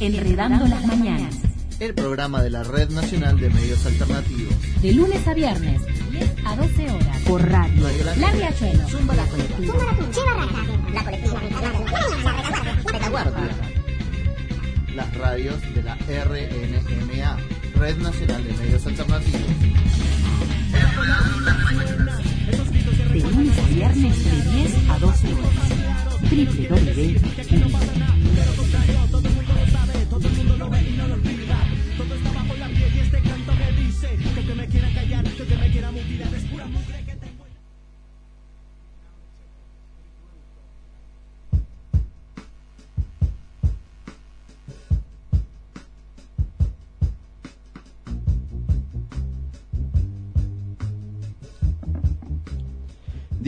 Enredando las Mañanas. El programa de la Red Nacional de Medios Alternativos. De lunes a viernes, 10 a 12 horas. Por radio. La Riachuelo. Zumba la colectiva. La colectiva. La retaguardia. Las radios de la RNMA, Red Nacional de Medios Alternativos. De lunes a viernes, de 10 a 12 horas. www.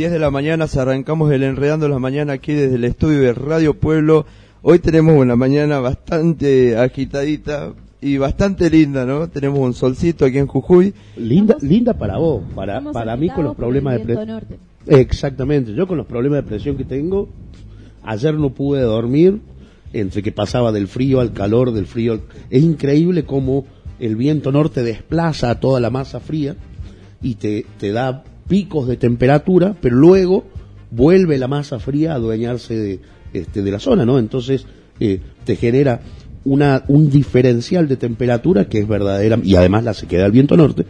Diez de la mañana, se arrancamos el Enredando la Mañana aquí desde el estudio de Radio Pueblo. Hoy tenemos una mañana bastante agitadita y bastante linda, ¿no? Tenemos un solcito aquí en Jujuy. Linda, linda para vos, para, para mí con los problemas de viento presión. norte. Exactamente, yo con los problemas de presión que tengo, ayer no pude dormir, entre que pasaba del frío al calor, del frío al... Es increíble cómo el viento norte desplaza a toda la masa fría y te, te da picos de temperatura, pero luego vuelve la masa fría a adueñarse de, este, de la zona, ¿no? Entonces eh, te genera una, un diferencial de temperatura que es verdadera, y además la sequedad del viento norte,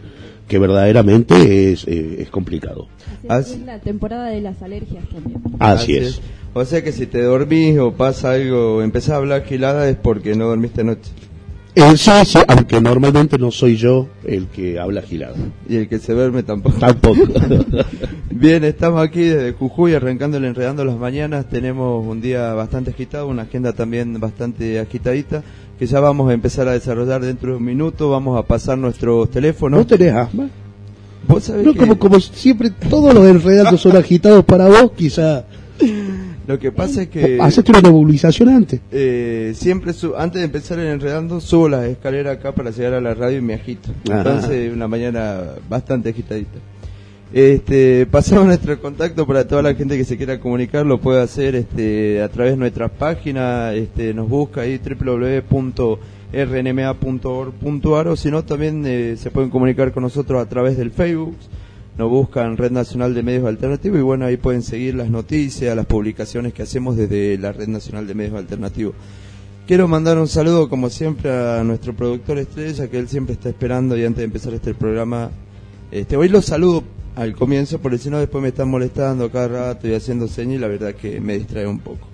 que verdaderamente es, eh, es complicado. Así Así- es la temporada de las alergias también. Así es. O sea que si te dormís o pasa algo, empezás a hablar gilada es porque no dormiste anoche. Eh, sí, sí, aunque normalmente no soy yo el que habla gilado. Y el que se duerme tampoco. Tampoco. Bien, estamos aquí desde Jujuy arrancando el Enredando las Mañanas. Tenemos un día bastante agitado, una agenda también bastante agitadita, que ya vamos a empezar a desarrollar dentro de un minuto. Vamos a pasar nuestros teléfonos. ¿No tenés asma? Vos sabés No, que como, como siempre todos los enredados son agitados para vos, quizá lo que pasa es que hacete una nebulización antes. eh, siempre, su- antes de empezar el Enredando, subo las escaleras acá para llegar a la radio y me agito. Ajá. Entonces, una mañana bastante agitadita. Este, pasamos nuestro contacto para toda la gente que se quiera comunicar, lo puede hacer este, a través de nuestra página, este, nos busca ahí www.rnma.org.ar o si no también eh, se pueden comunicar con nosotros a través del Facebook, nos buscan Red Nacional de Medios Alternativos y bueno, ahí pueden seguir las noticias, las publicaciones que hacemos desde la Red Nacional de Medios Alternativos. Quiero mandar un saludo como siempre a nuestro productor estrella que él siempre está esperando y antes de empezar este programa, este, hoy lo saludo al comienzo porque si no después me están molestando cada rato y haciendo señas y la verdad que me distrae un poco.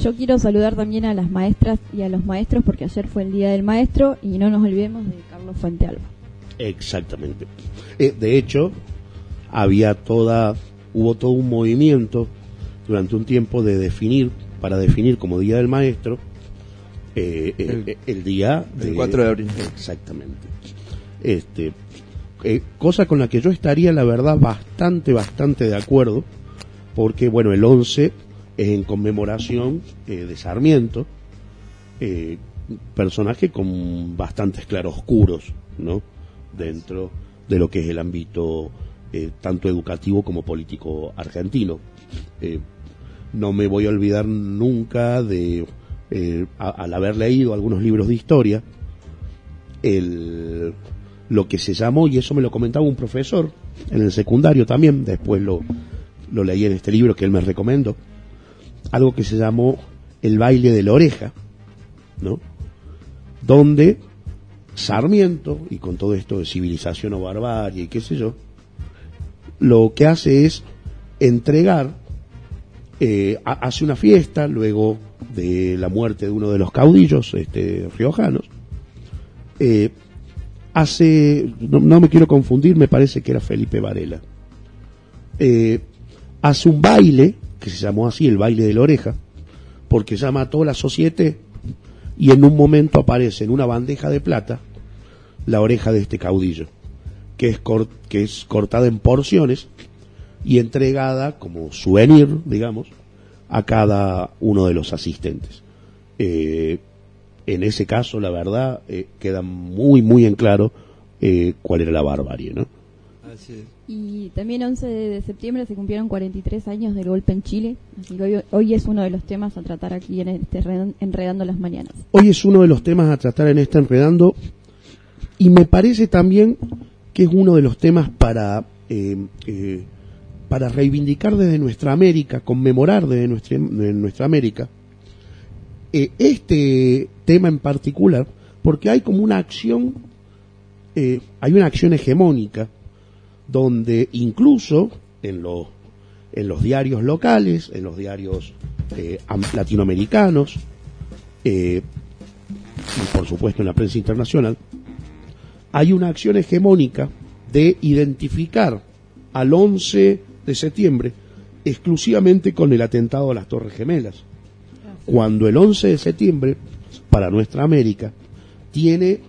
Yo quiero saludar también a las maestras y a los maestros porque ayer fue el Día del Maestro y no nos olvidemos de Carlos Fuentealba. Exactamente. Eh, de hecho, había toda, hubo todo un movimiento durante un tiempo de definir, para definir como Día del Maestro, eh, eh, El- eh, el, día el 4 de abril. Exactamente. Este, eh, cosa con la que yo estaría, la verdad, bastante, bastante de acuerdo, porque, bueno, el 11 es en conmemoración de Sarmiento, personaje con bastantes claroscuros, ¿no? Dentro de lo que es el ámbito eh, tanto educativo como político argentino. Eh, no me voy a olvidar nunca de, eh, al haber leído algunos libros de historia, el, lo que se llamó, y eso me lo comentaba un profesor en el secundario también, después lo, lo leí en este libro que él me recomendó, algo que se llamó el baile de la oreja, ¿no? Donde Sarmiento, y con todo esto de civilización o barbarie y qué sé yo, lo que hace es entregar, eh, ha- hace una fiesta luego de la muerte de uno de los caudillos este, riojanos, eh, hace, no, me quiero confundir, me parece que era Felipe Varela, eh, hace un baile, que se llamó así el baile de la oreja, porque llama a la sociedad y en un momento aparece en una bandeja de plata la oreja de este caudillo, que es, cor- que es cortada en porciones y entregada como souvenir, digamos, a cada uno de los asistentes. Eh, en ese caso, la verdad, eh, queda muy, muy en claro eh, cuál era la barbarie, ¿no? Así es. Y también 11 de septiembre se cumplieron 43 años del golpe en Chile, así que hoy, hoy es uno de los temas a tratar aquí en este Enredan- Enredando las Mañanas. Hoy es uno de los temas a tratar en este enredando y me parece también que es uno de los temas para eh, eh, para reivindicar desde nuestra América, conmemorar desde nuestra, América eh, este tema en particular, porque hay como una acción, hay una acción hegemónica donde incluso en los en los diarios locales, en los diarios am- latinoamericanos, y por supuesto en la prensa internacional, hay una acción hegemónica de identificar al 11 de septiembre exclusivamente con el atentado a las Torres Gemelas. Cuando el 11 de septiembre, para nuestra América, tiene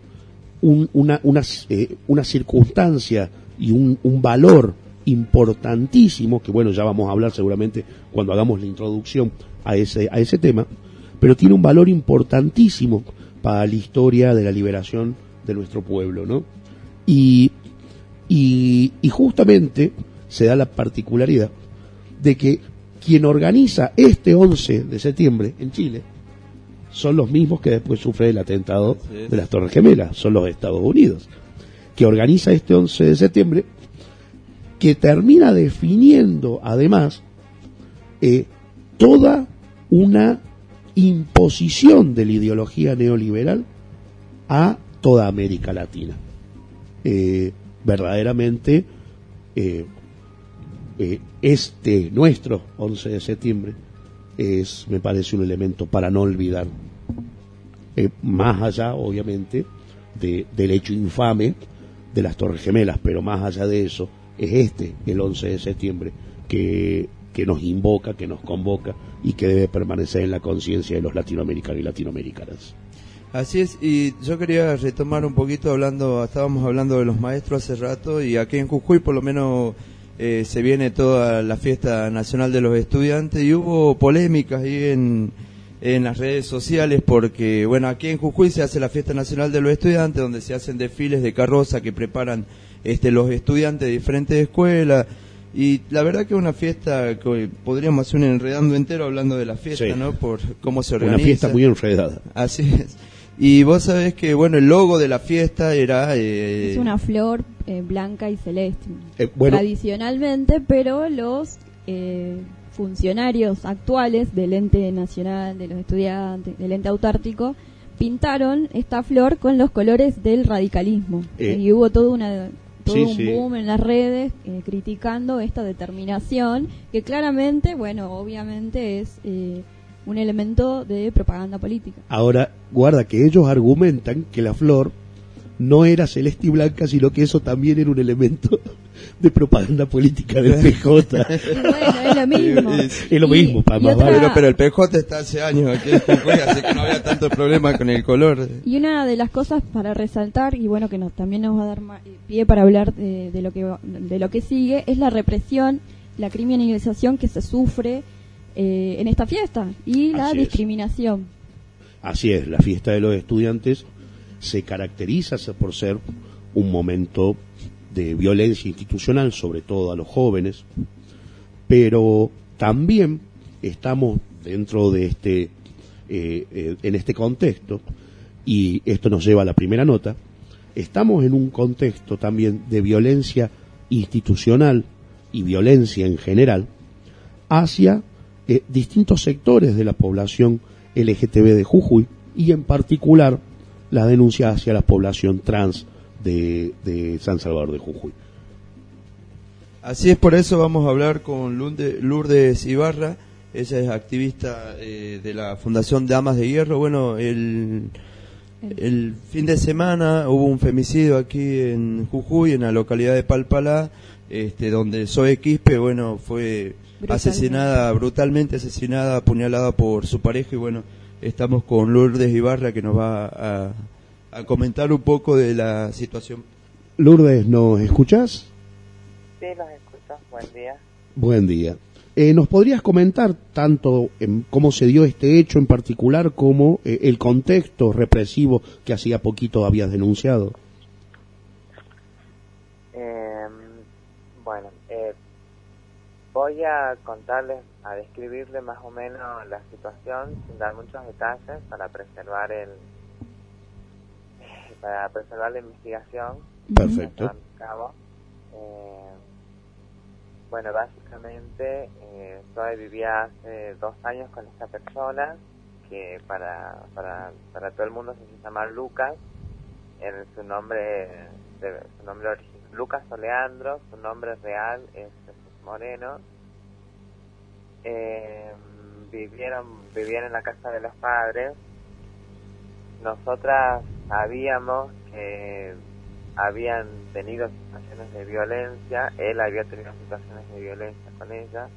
un- una, una, eh, una circunstancia y un, un valor importantísimo, que bueno, ya vamos a hablar seguramente cuando hagamos la introducción a ese, a ese tema, pero tiene un valor importantísimo para la historia de la liberación de nuestro pueblo, ¿no? Y, y, y justamente se da la particularidad de que quien organiza este 11 de septiembre en Chile son los mismos que después sufre el atentado de las Torres Gemelas, son los Estados Unidos, que organiza este 11 de septiembre, que termina definiendo además eh, toda una imposición de la ideología neoliberal a toda América Latina. Eh, verdaderamente, eh, eh, este nuestro 11 de septiembre es, me parece, un elemento para no olvidar, más allá, obviamente, de- del hecho infame de las Torres Gemelas, pero más allá de eso, es este, el 11 de septiembre, que, que nos invoca, que nos convoca y que debe permanecer en la conciencia de los latinoamericanos y latinoamericanas. Así es, y yo quería retomar un poquito hablando, estábamos hablando de los maestros hace rato y aquí en Jujuy por lo menos eh, se viene toda la fiesta nacional de los estudiantes y hubo polémicas ahí en, en las redes sociales porque, bueno, aquí en Jujuy se hace la fiesta nacional de los estudiantes donde se hacen desfiles de carroza que preparan este, los estudiantes de diferentes escuelas. Y la verdad que es una fiesta que podríamos hacer un enredando entero hablando de la fiesta, Sí. ¿no? Por cómo se organiza. Una fiesta muy enredada. Así es. Y vos sabés que, bueno, el logo de la fiesta era... eh, Es una flor eh, blanca y celeste. Eh, bueno, Tradicionalmente, pero los eh, funcionarios actuales del ente nacional, de los estudiantes, del ente autártico, pintaron esta flor con los colores del radicalismo. Eh, y hubo todo, una, todo sí, un sí. boom en las redes eh, criticando esta determinación, que claramente, bueno, obviamente es eh, un elemento de propaganda política. Ahora, guarda que ellos argumentan que la flor no era celeste y blanca, sino que eso también era un elemento de propaganda política del PJ. Bueno, es lo mismo. Es- es lo mismo, y más otra- vale. Pero, pero el PJ está hace años aquí en Jujuy, así que no había tanto problema con el color. Y una de las cosas para resaltar, y bueno, que nos, también nos va a dar ma- eh, pie para hablar de, de lo que, de lo que sigue, es la represión, la criminalización que se sufre eh, en esta fiesta y la Así es. discriminación. Así es, la fiesta de los estudiantes se caracteriza por ser un momento de violencia institucional, sobre todo a los jóvenes, pero también estamos dentro de este, eh, eh, en este contexto, y esto nos lleva a la primera nota, estamos en un contexto también de violencia institucional y violencia en general hacia eh, distintos sectores de la población LGTB de Jujuy y en particular la denuncia hacia la población trans de, de San Salvador de Jujuy. Así es, por eso vamos a hablar con Lunde- Lourdes Ibarra. Ella es activista eh, de la Fundación Damas de Hierro. Bueno, el, el fin de semana hubo un femicidio aquí en Jujuy, en la localidad de Palpalá, este, donde Zoe Quispe, bueno, fue Brutalmente. asesinada, brutalmente asesinada, apuñalada por su pareja. Y bueno, estamos con Lourdes Ibarra que nos va a, a comentar un poco de la situación. Lourdes, ¿nos escuchás? Sí, los escucho. Buen día. Buen día. Eh, ¿Nos podrías comentar tanto en cómo se dio este hecho en particular como eh, el contexto represivo que hacía poquito habías denunciado? Eh, voy a contarles, a describirles más o menos la situación sin dar muchos detalles para preservar el para preservar la investigación Perfecto. cabo. Eh, bueno, básicamente eh, vivía hace dos años con esta persona que para, para, para todo el mundo se hizo llamar Lucas. En su nombre, de- su nombre original, Lucas Oleandro, su nombre real es Moreno. Eh, vivieron, vivían en la casa de los padres. Nosotras sabíamos que habían tenido situaciones de violencia, él había tenido situaciones de violencia con ella.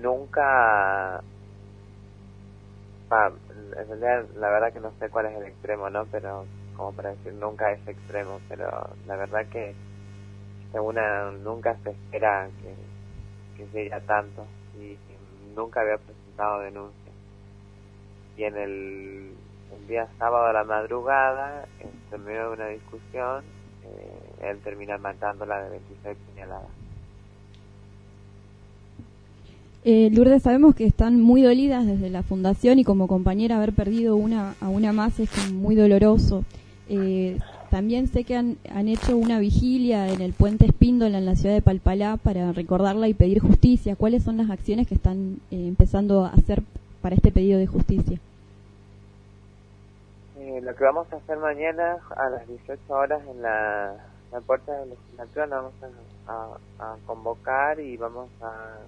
Nunca, en realidad la verdad que no sé cuál es el extremo, ¿no? Pero como para decir nunca es extremo, pero la verdad que que una nunca se espera que, que llegue tanto y, nunca había presentado denuncia. Y en el, el día sábado a la madrugada, en medio de una discusión, eh, él termina matándola de 26 puñaladas. Eh, Lourdes, sabemos que están muy dolidas desde la fundación y como compañera haber perdido una a una más es muy doloroso. Eh, también sé que han, hecho una vigilia en el puente Espíndola en la ciudad de Palpalá para recordarla y pedir justicia. ¿Cuáles son las acciones que están eh, empezando a hacer para este pedido de justicia? Eh, lo que vamos a hacer mañana a las 18 horas en la, puerta de la legislatura la vamos a convocar y vamos a,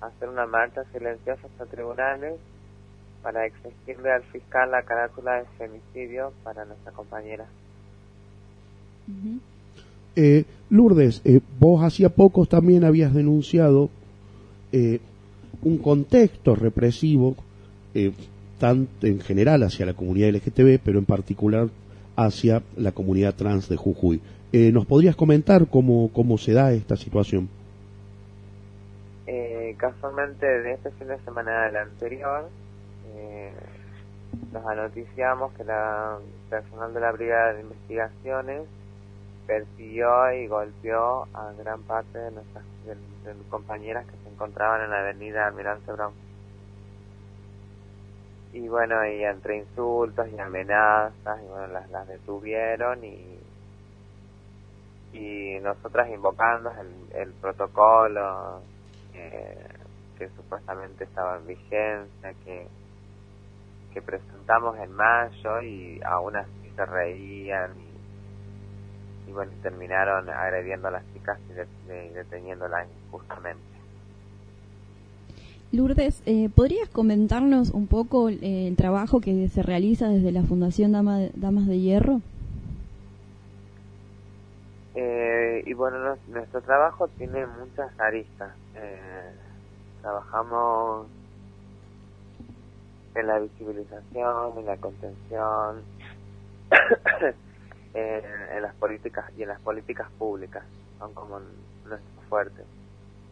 a hacer una marcha silenciosa hasta tribunales para exigirle al fiscal la carátula de femicidio para nuestra compañera. Ujú. Eh, Lourdes, eh, vos hacía pocos también habías denunciado eh, un contexto represivo, eh, tanto en general hacia la comunidad LGTB, pero en particular hacia la comunidad trans de Jujuy. Eh, ¿Nos podrías comentar cómo, cómo se da esta situación? Eh, casualmente de este fin de semana del anterior nos anoticiamos que la personal de la Brigada de Investigaciones persiguió y golpeó a gran parte de nuestras compañeras que se encontraban en la avenida Almirante Brown. Y bueno, y entre insultos y amenazas, y bueno, las, las detuvieron y, y nosotras invocando el, el protocolo que supuestamente estaba en vigencia, que, que presentamos en mayo y aún así se reían y, bueno, terminaron agrediendo a las chicas y, de- y deteniéndolas injustamente. Lourdes, eh, ¿podrías comentarnos un poco eh, el trabajo que se realiza desde la Fundación Dama Damas de Hierro? Eh, y bueno, nuestro trabajo tiene muchas aristas. Eh, trabajamos en la visibilización, en la contención, en, las políticas y en las políticas públicas, son como nuestros fuertes.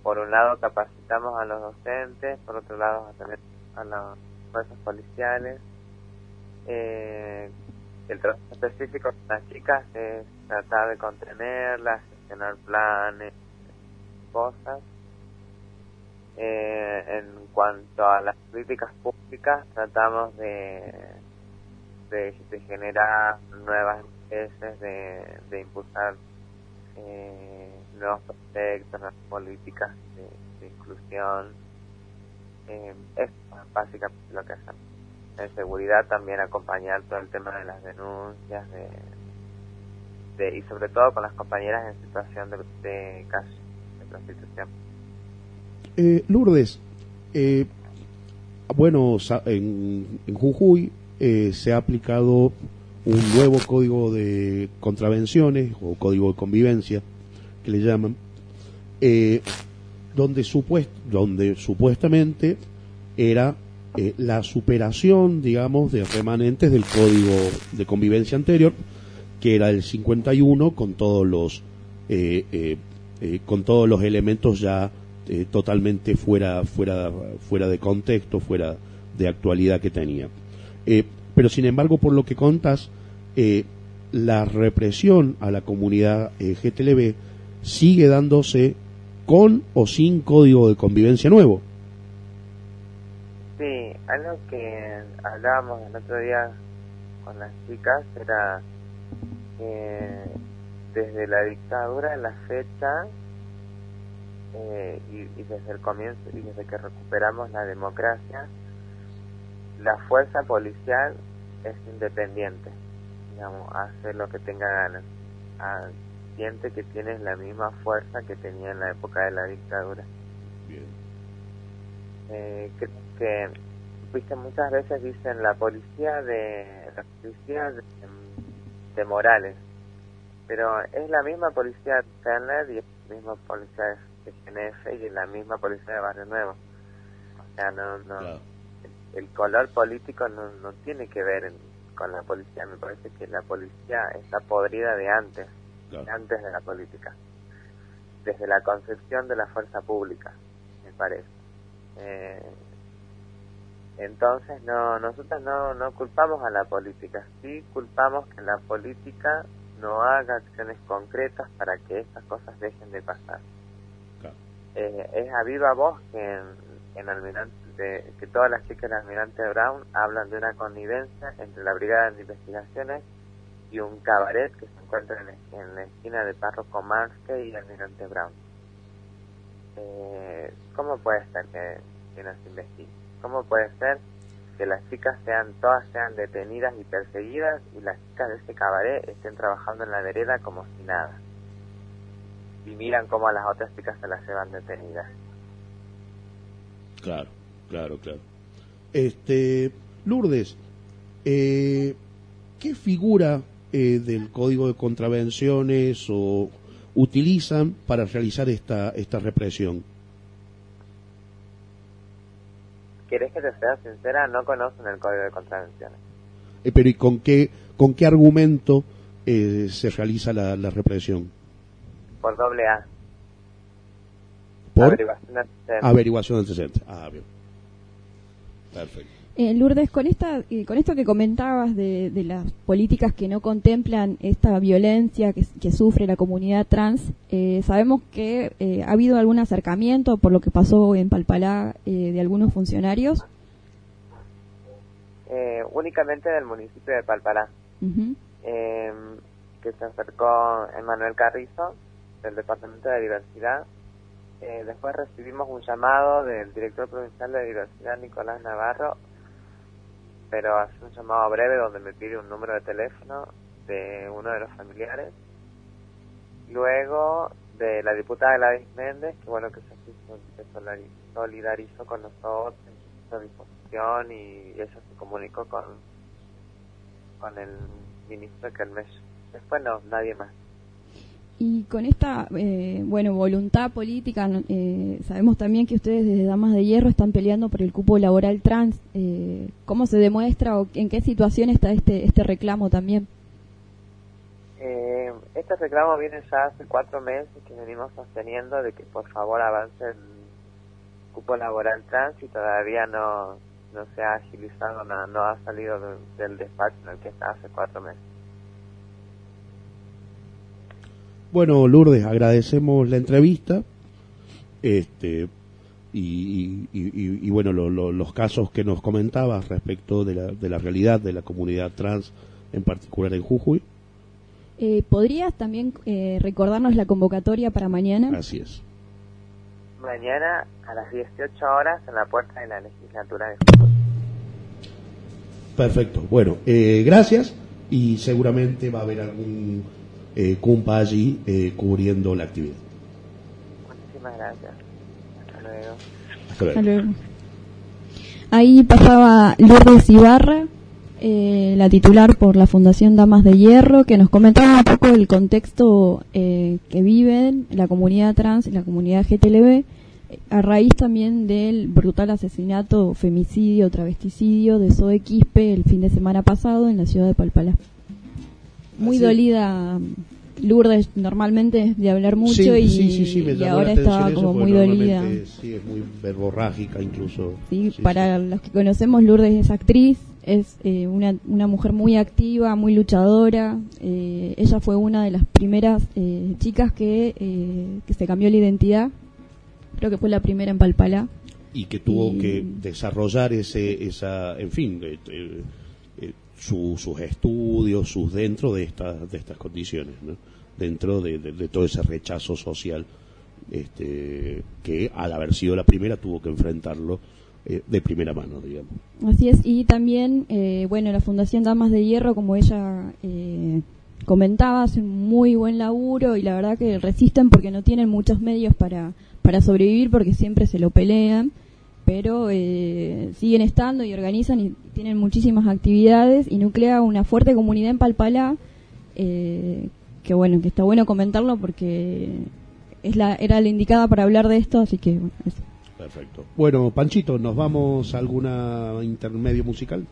Por un lado capacitamos a los docentes, por otro lado a, tener a las fuerzas policiales. Eh, el trabajo específico con las chicas es tratar de contenerlas, gestionar planes, cosas. Eh, en cuanto a las políticas públicas, tratamos de, de, de generar nuevas leyes, de, de impulsar eh, nuevos proyectos, nuevas políticas de, inclusión. Eh, es básicamente lo que hacemos en seguridad también acompañar todo el tema de las denuncias de, de y sobre todo con las compañeras en situación de, de de prostitución Eh, Lourdes, eh, bueno, en, en Jujuy eh, se ha aplicado un nuevo código de contravenciones o código de convivencia que le llaman, eh, donde, supuest- donde supuestamente era eh, la superación, digamos, de remanentes del código de convivencia anterior, que era el 51 con todos los eh, eh, con todos los elementos ya totalmente fuera fuera fuera de contexto, fuera de actualidad que tenía. Pero sin embargo, por lo que contas, eh, la represión a la comunidad GTLB sigue dándose con o sin código de convivencia nuevo. Sí, algo que hablábamos el otro día con las chicas era que desde la dictadura la fecha eh, y, y desde el comienzo y desde que recuperamos la democracia, la fuerza policial es independiente, digamos, hace lo que tenga ganas. Ah, siente que tiene la misma fuerza que tenía en la época de la dictadura. Eh, creo que, viste, muchas veces dicen la policía de la policía de, de Morales, pero es la misma policía de y es la misma policía de GNF y es la misma policía de Barrio Nuevo. O sea, no, no, Claro. el, el color político no, no tiene que ver en- con la policía. Me parece que la policía está podrida de antes, Claro. de antes de la política, desde la concepción de la fuerza pública, me parece. Eh, entonces no nosotros no, no culpamos a la política, sí culpamos que la política no haga acciones concretas para que estas cosas dejen de pasar. Claro. Eh, es a viva voz que en, en Almirante, de- que todas las chicas del Almirante Brown hablan de una connivencia entre la Brigada de Investigaciones y un cabaret que se encuentra en, la- esquina de Párroco Marque y Almirante Brown. Eh, ¿Cómo puede ser que, que no se investigue? ¿Cómo puede ser que las chicas sean todas sean detenidas y perseguidas y las chicas de ese cabaret estén trabajando en la vereda como si nada? Y miran cómo a las otras chicas se las llevan detenidas. Claro, claro, claro. Este, Lourdes, eh, ¿qué figura eh, del código de contravenciones o utilizan para realizar esta, esta represión? ¿Querés que te sea sincera? No conocen el código de contravenciones. Eh, pero ¿y con qué, con qué argumento eh, se realiza la, la represión? Por doble A. Por Averiguación de antecedentes. averiguación de antecedentes. Ah, bien. Perfecto. Eh, Lourdes, con esta, eh, con esto que comentabas de, de las políticas que no contemplan esta violencia que, que sufre la comunidad trans, eh, sabemos que eh, ha habido algún acercamiento por lo que pasó en Palpalá eh, de algunos funcionarios. Eh, únicamente del municipio de Palpará. Ujú. eh, que se acercó Emanuel Carrizo del Departamento de Diversidad. Eh, después recibimos un llamado del director provincial de Diversidad, Nicolás Navarro, pero hace un llamado breve donde me pide un número de teléfono de uno de los familiares. Luego de la diputada Gladys Méndez, que bueno que se, solidarizó con nosotros, hizo disposición y ella se comunicó con con el ministro Kermés. Después no, nadie más. Y con esta, eh, bueno, voluntad política, no- eh, sabemos también que ustedes desde Damas de Hierro están peleando por el cupo laboral trans. Eh, ¿Cómo se demuestra o en qué situación está este, este reclamo también? Eh, este reclamo viene ya hace cuatro meses que venimos sosteniendo de que por favor avance el cupo laboral trans y todavía no, no se ha agilizado nada, no ha salido de- del despacho en el que está hace cuatro meses. Bueno, Lourdes, agradecemos la entrevista. Este, y, y- y- y, bueno, lo- lo- los casos que nos comentabas respecto de la, de la realidad de la comunidad trans, en particular en Jujuy. Eh, ¿Podrías también eh, recordarnos la convocatoria para mañana? Así es. Mañana a las 18 horas en la puerta de la legislatura de Jujuy. Perfecto. Bueno, eh, gracias y seguramente va a haber algún eh, cumpa allí eh, cubriendo la actividad. Muchísimas gracias. Hasta luego. Hasta luego. Hasta luego. Ahí pasaba Lourdes Ibarra, eh, la titular por la Fundación Damas de Hierro, que nos comentaba un poco el contexto eh, que viven la comunidad trans y la comunidad GTLB, a raíz también del brutal asesinato, femicidio, travesticidio de Zoe Quispe el fin de semana pasado en la ciudad de Palpalá muy dolida. Um, Lourdes normalmente de hablar mucho y, y ahora estaba como muy dolida. Sí, es muy verborrágica incluso. sí para los que conocemos, Lourdes es actriz, es eh, una, una, mujer muy activa, muy luchadora. Eh, ella fue una de las primeras eh, chicas que, eh, que, se cambió la identidad. Creo que fue la primera en Palpalá. Y que tuvo que desarrollar ese, esa, en fin eh, eh, su, sus estudios, sus dentro de estas de estas condiciones, ¿no? dentro de, de, todo ese rechazo social este, que al haber sido la primera tuvo que enfrentarlo eh, de primera mano, digamos. Así es, y también, eh, bueno, la Fundación Damas de Hierro, como ella eh, comentaba, hace un muy buen laburo y la verdad que resisten porque no tienen muchos medios para, para sobrevivir porque siempre se lo pelean pero eh, siguen estando y organizan y tienen muchísimas actividades y nuclea una fuerte comunidad en Palpalá, eh, que bueno, que está bueno comentarlo porque es la, era la indicada para hablar de esto, así que bueno, eso. Perfecto. Bueno, Panchito, ¿nos vamos a algún intermedio musical?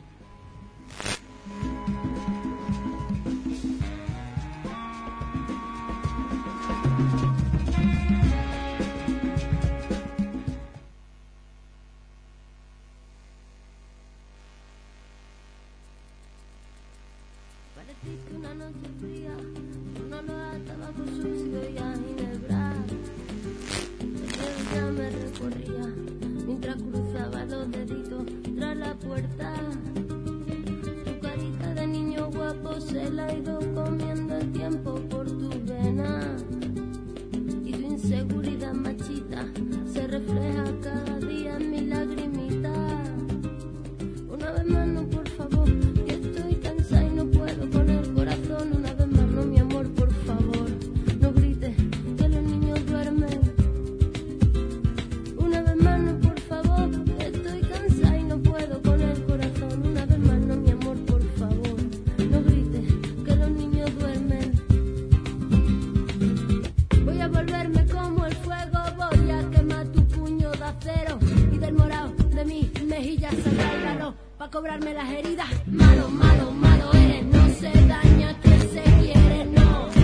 cobrarme las heridas. Malo, malo, malo eres, no se daña que se quiere, no.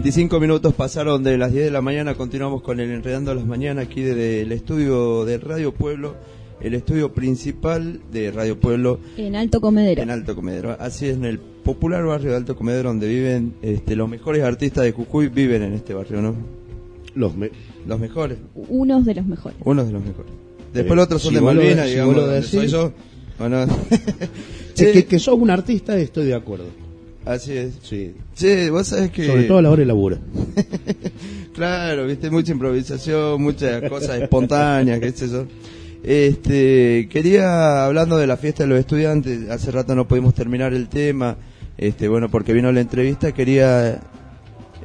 25 minutos pasaron de las 10 de la mañana, continuamos con el Enredando las Mañanas aquí desde el estudio de Radio Pueblo, el estudio principal de Radio Pueblo En Alto Comedero. en Alto Comedero. Así es, en el popular barrio de Alto Comedero donde viven este, los mejores artistas de Jujuy, viven en este barrio, ¿no? Los me- Los mejores, Unos de los mejores. unos de los mejores. Después Eh, los otros son si de Malvinas, de- digamos, decís. soy yo. Bueno, Che, Che, que, que sos un artista, estoy de acuerdo. Así es. Sí. Che, vos sabés que... Sobre todo a la hora de labura. Claro, viste, mucha improvisación, muchas cosas espontáneas, qué sé yo. Este, quería, hablando de la fiesta de los estudiantes, hace rato no pudimos terminar el tema, este, bueno, porque vino la entrevista, quería,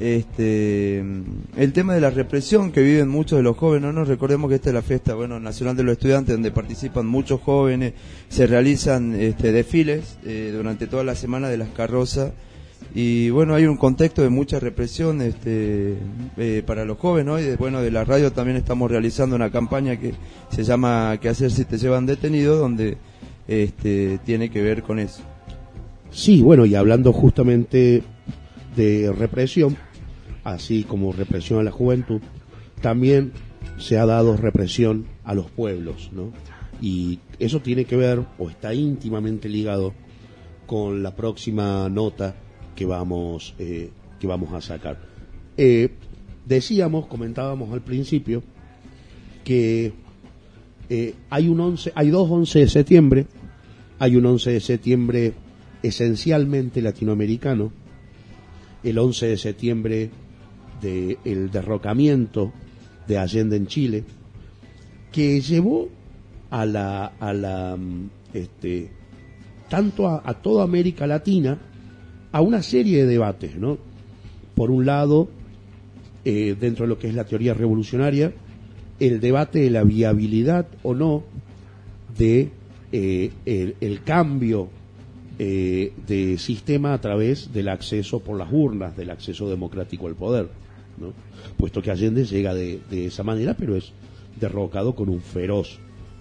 este, el tema de la represión que viven muchos de los jóvenes, ¿no? Recordemos que esta es la fiesta, bueno, nacional de los estudiantes, donde participan muchos jóvenes, se realizan, este, desfiles, eh, durante toda la semana de las carrozas, y bueno, hay un contexto de mucha represión este, eh, para los jóvenes. Y bueno, de la radio también estamos realizando una campaña que se llama ¿Qué hacer si te llevan detenido? donde este, tiene que ver con eso. Sí, bueno, y hablando justamente de represión, así como represión a la juventud, también se ha dado represión a los pueblos, ¿no? Y eso tiene que ver, o está íntimamente ligado, con la próxima nota que vamos, eh, que vamos a sacar. Eh, decíamos, comentábamos al principio, que eh, hay un 11, hay dos 11 de septiembre, hay un 11 de septiembre esencialmente latinoamericano, el 11 de septiembre del derrocamiento de Allende en Chile, que llevó a la, a la mm, este, tanto a, a toda América Latina a una serie de debates, ¿no? Por un lado, eh, dentro de lo que es la teoría revolucionaria, el debate de la viabilidad o no de eh, el cambio eh, de sistema a través del acceso por las urnas, del acceso democrático al poder, puesto que Allende llega de, esa manera, pero es derrocado con un feroz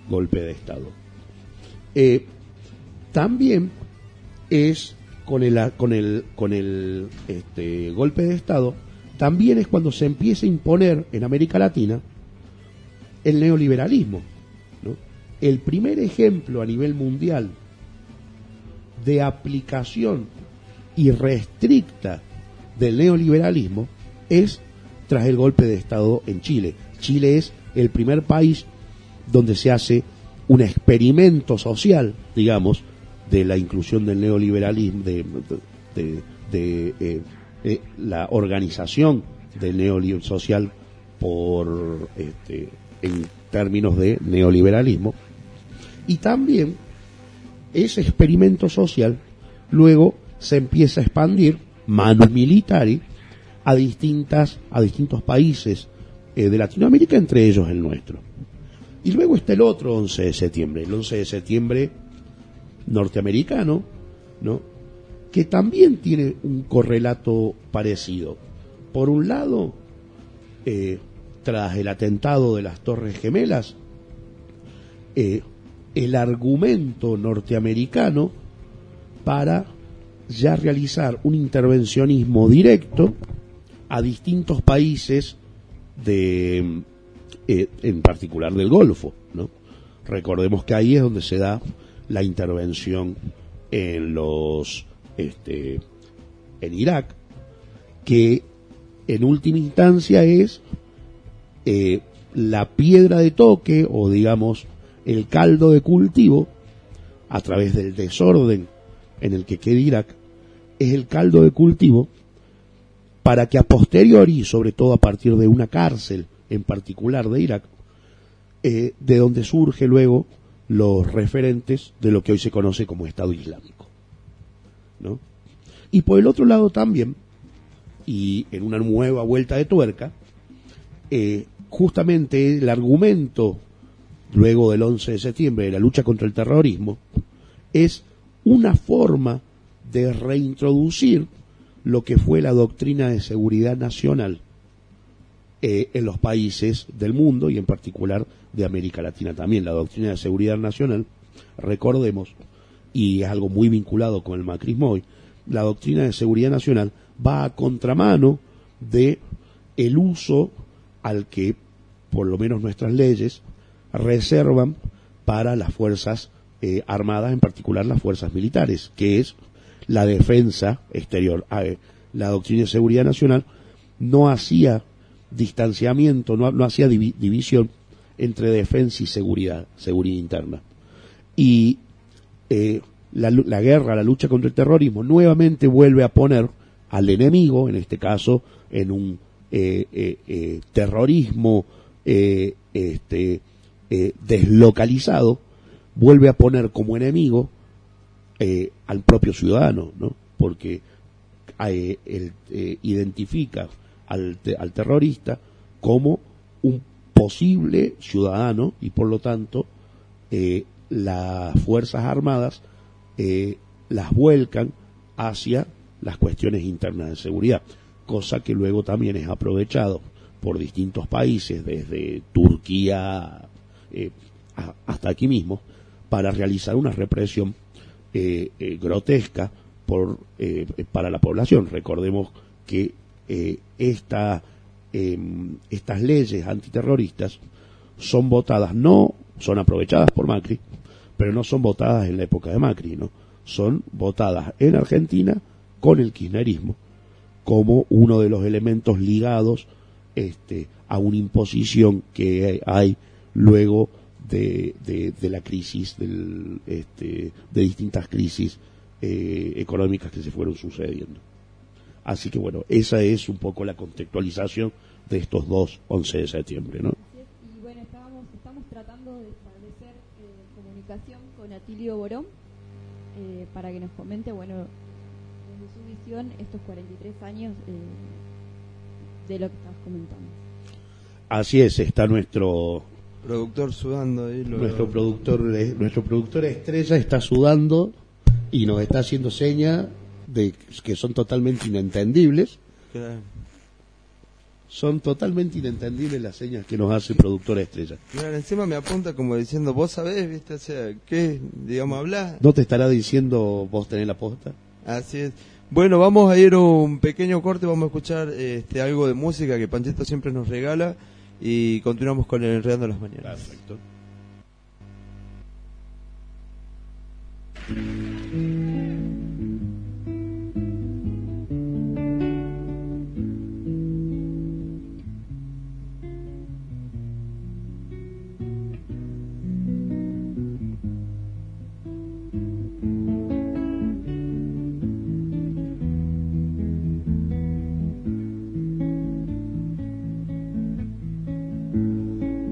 golpe de Estado. Eh, también es con el, con el, con el este, golpe de Estado, también es cuando se empieza a imponer en América Latina el neoliberalismo. El primer ejemplo a nivel mundial de aplicación irrestricta del neoliberalismo es tras el golpe de Estado en Chile. Chile es el primer país donde se hace un experimento social, digamos, de la inclusión del neoliberalismo, de, eh, eh, la organización del neoliberalismo social por este, en términos de neoliberalismo y también ese experimento social luego se empieza a expandir manus militari a distintas a distintos países eh, de Latinoamérica entre ellos el nuestro. Y luego está el otro 11 de septiembre el 11 de septiembre norteamericano no que también tiene un correlato parecido. Por un lado eh, tras el atentado de las Torres Gemelas, eh, el argumento norteamericano para ya realizar un intervencionismo directo a distintos países de, eh, en particular del Golfo, ¿no? Recordemos que ahí es donde se da la intervención en los, este, en Irak, que en última instancia es eh, la piedra de toque o digamos el caldo de cultivo a través del desorden en el que queda Irak es el caldo de cultivo para que a posteriori, sobre todo a partir de una cárcel en particular de Irak, eh, de donde surge luego los referentes de lo que hoy se conoce como Estado Islámico. ¿no? Y por el otro lado también, y en una nueva vuelta de tuerca, eh, justamente el argumento luego del 11 de septiembre de la lucha contra el terrorismo es una forma de reintroducir lo que fue la doctrina de seguridad nacional eh, en los países del mundo y en particular de América Latina también. La doctrina de seguridad nacional, recordemos, y es algo muy vinculado con el macrismo hoy, la doctrina de seguridad nacional va a contramano de el uso al que, por lo menos nuestras leyes, reservan para las fuerzas eh, armadas, en particular las fuerzas militares, que es la defensa exterior. La doctrina de seguridad nacional no hacía distanciamiento, no, hacía divi- división entre defensa y seguridad, seguridad interna. Y eh, la, guerra, la lucha contra el terrorismo, nuevamente vuelve a poner al enemigo, en este caso, en un eh, eh, eh, terrorismo eh, este, deslocalizado, vuelve a poner como enemigo eh, al propio ciudadano, ¿no? Porque eh, él, eh, identifica al, al terrorista como un posible ciudadano y por lo tanto eh, las Fuerzas Armadas eh, las vuelcan hacia las cuestiones internas de seguridad, cosa que luego también es aprovechado por distintos países, desde Turquía hasta aquí mismo, para realizar una represión eh, eh, grotesca por, eh, para la población. Recordemos que eh, esta, em, estas leyes antiterroristas son votadas, no son aprovechadas por Macri, pero no son votadas en la época de Macri, ¿no? Son votadas en Argentina con el kirchnerismo como uno de los elementos ligados este, a una imposición que hay luego de, de- de la crisis, del, este, de distintas crisis eh, económicas que se fueron sucediendo. Así que bueno, esa es un poco la contextualización de estos dos 11 de septiembre, ¿no? Y bueno, estábamos, estamos tratando de establecer eh, comunicación con Atilio Borón eh, para que nos comente, bueno, desde su visión, estos 43 años de lo que estabas comentando. Así es, está nuestro Productor sudando ahí. lo- nuestro productor nuestro productor estrella está sudando y nos está haciendo señas de que son totalmente inentendibles. Son totalmente inentendibles las señas que nos hace el productor estrella. claro, encima me apunta como diciendo, vos sabés, viste, o sea, ¿qué? Digamos, hablar. ¿No te estará diciendo vos tenés la posta? Así es. Bueno, vamos a ir a un pequeño corte, vamos a escuchar este, algo de música que Panchito siempre nos regala y continuamos con el Enredando las Mañanas. Perfecto.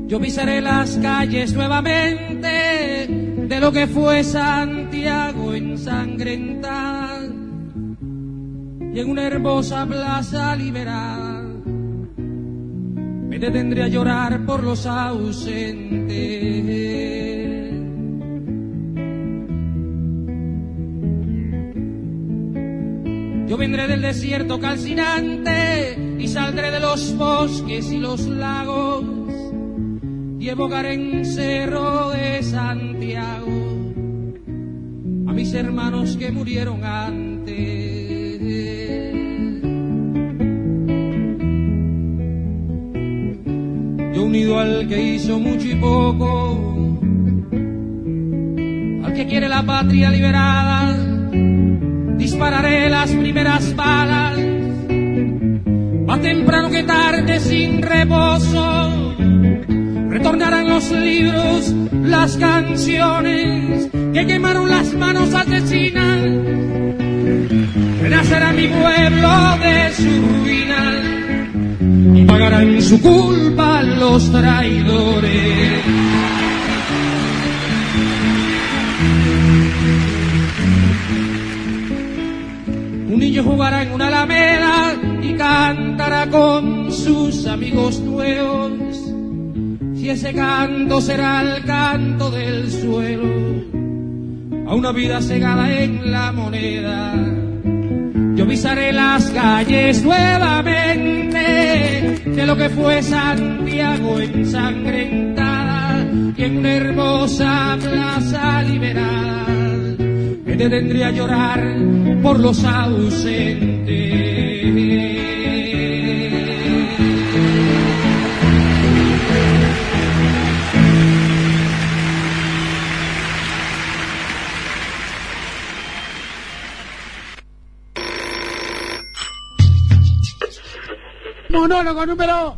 Yo pisaré las calles nuevamente de lo que fue Santiago ensangrentada y en una hermosa plaza liberal me detendré a llorar por los ausentes. Yo vendré del desierto calcinante y saldré de los bosques y los lagos y evocaré en Cerro de Santiago a mis hermanos que murieron antes. Yo unido al que hizo mucho y poco, al que quiere la patria liberada, dispararé las primeras balas más temprano que tarde sin reposo. Retornarán los libros, las canciones que quemaron las manos asesinas. Renacerá mi pueblo de su ruina y pagarán su culpa los traidores. Un niño jugará en una alameda y cantará con sus amigos nuevos. Ese canto será el canto del suelo, a una vida cegada en la moneda. Yo pisaré las calles nuevamente de lo que fue Santiago ensangrentada y en una hermosa plaza liberada me detendré a llorar por los ausentes. Monólogo número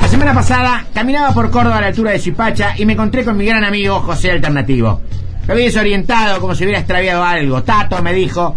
La semana pasada caminaba por Córdoba a la altura de Chipacha y me encontré con mi gran amigo José Alternativo. Lo vi desorientado como si hubiera extraviado algo. Tato me dijo,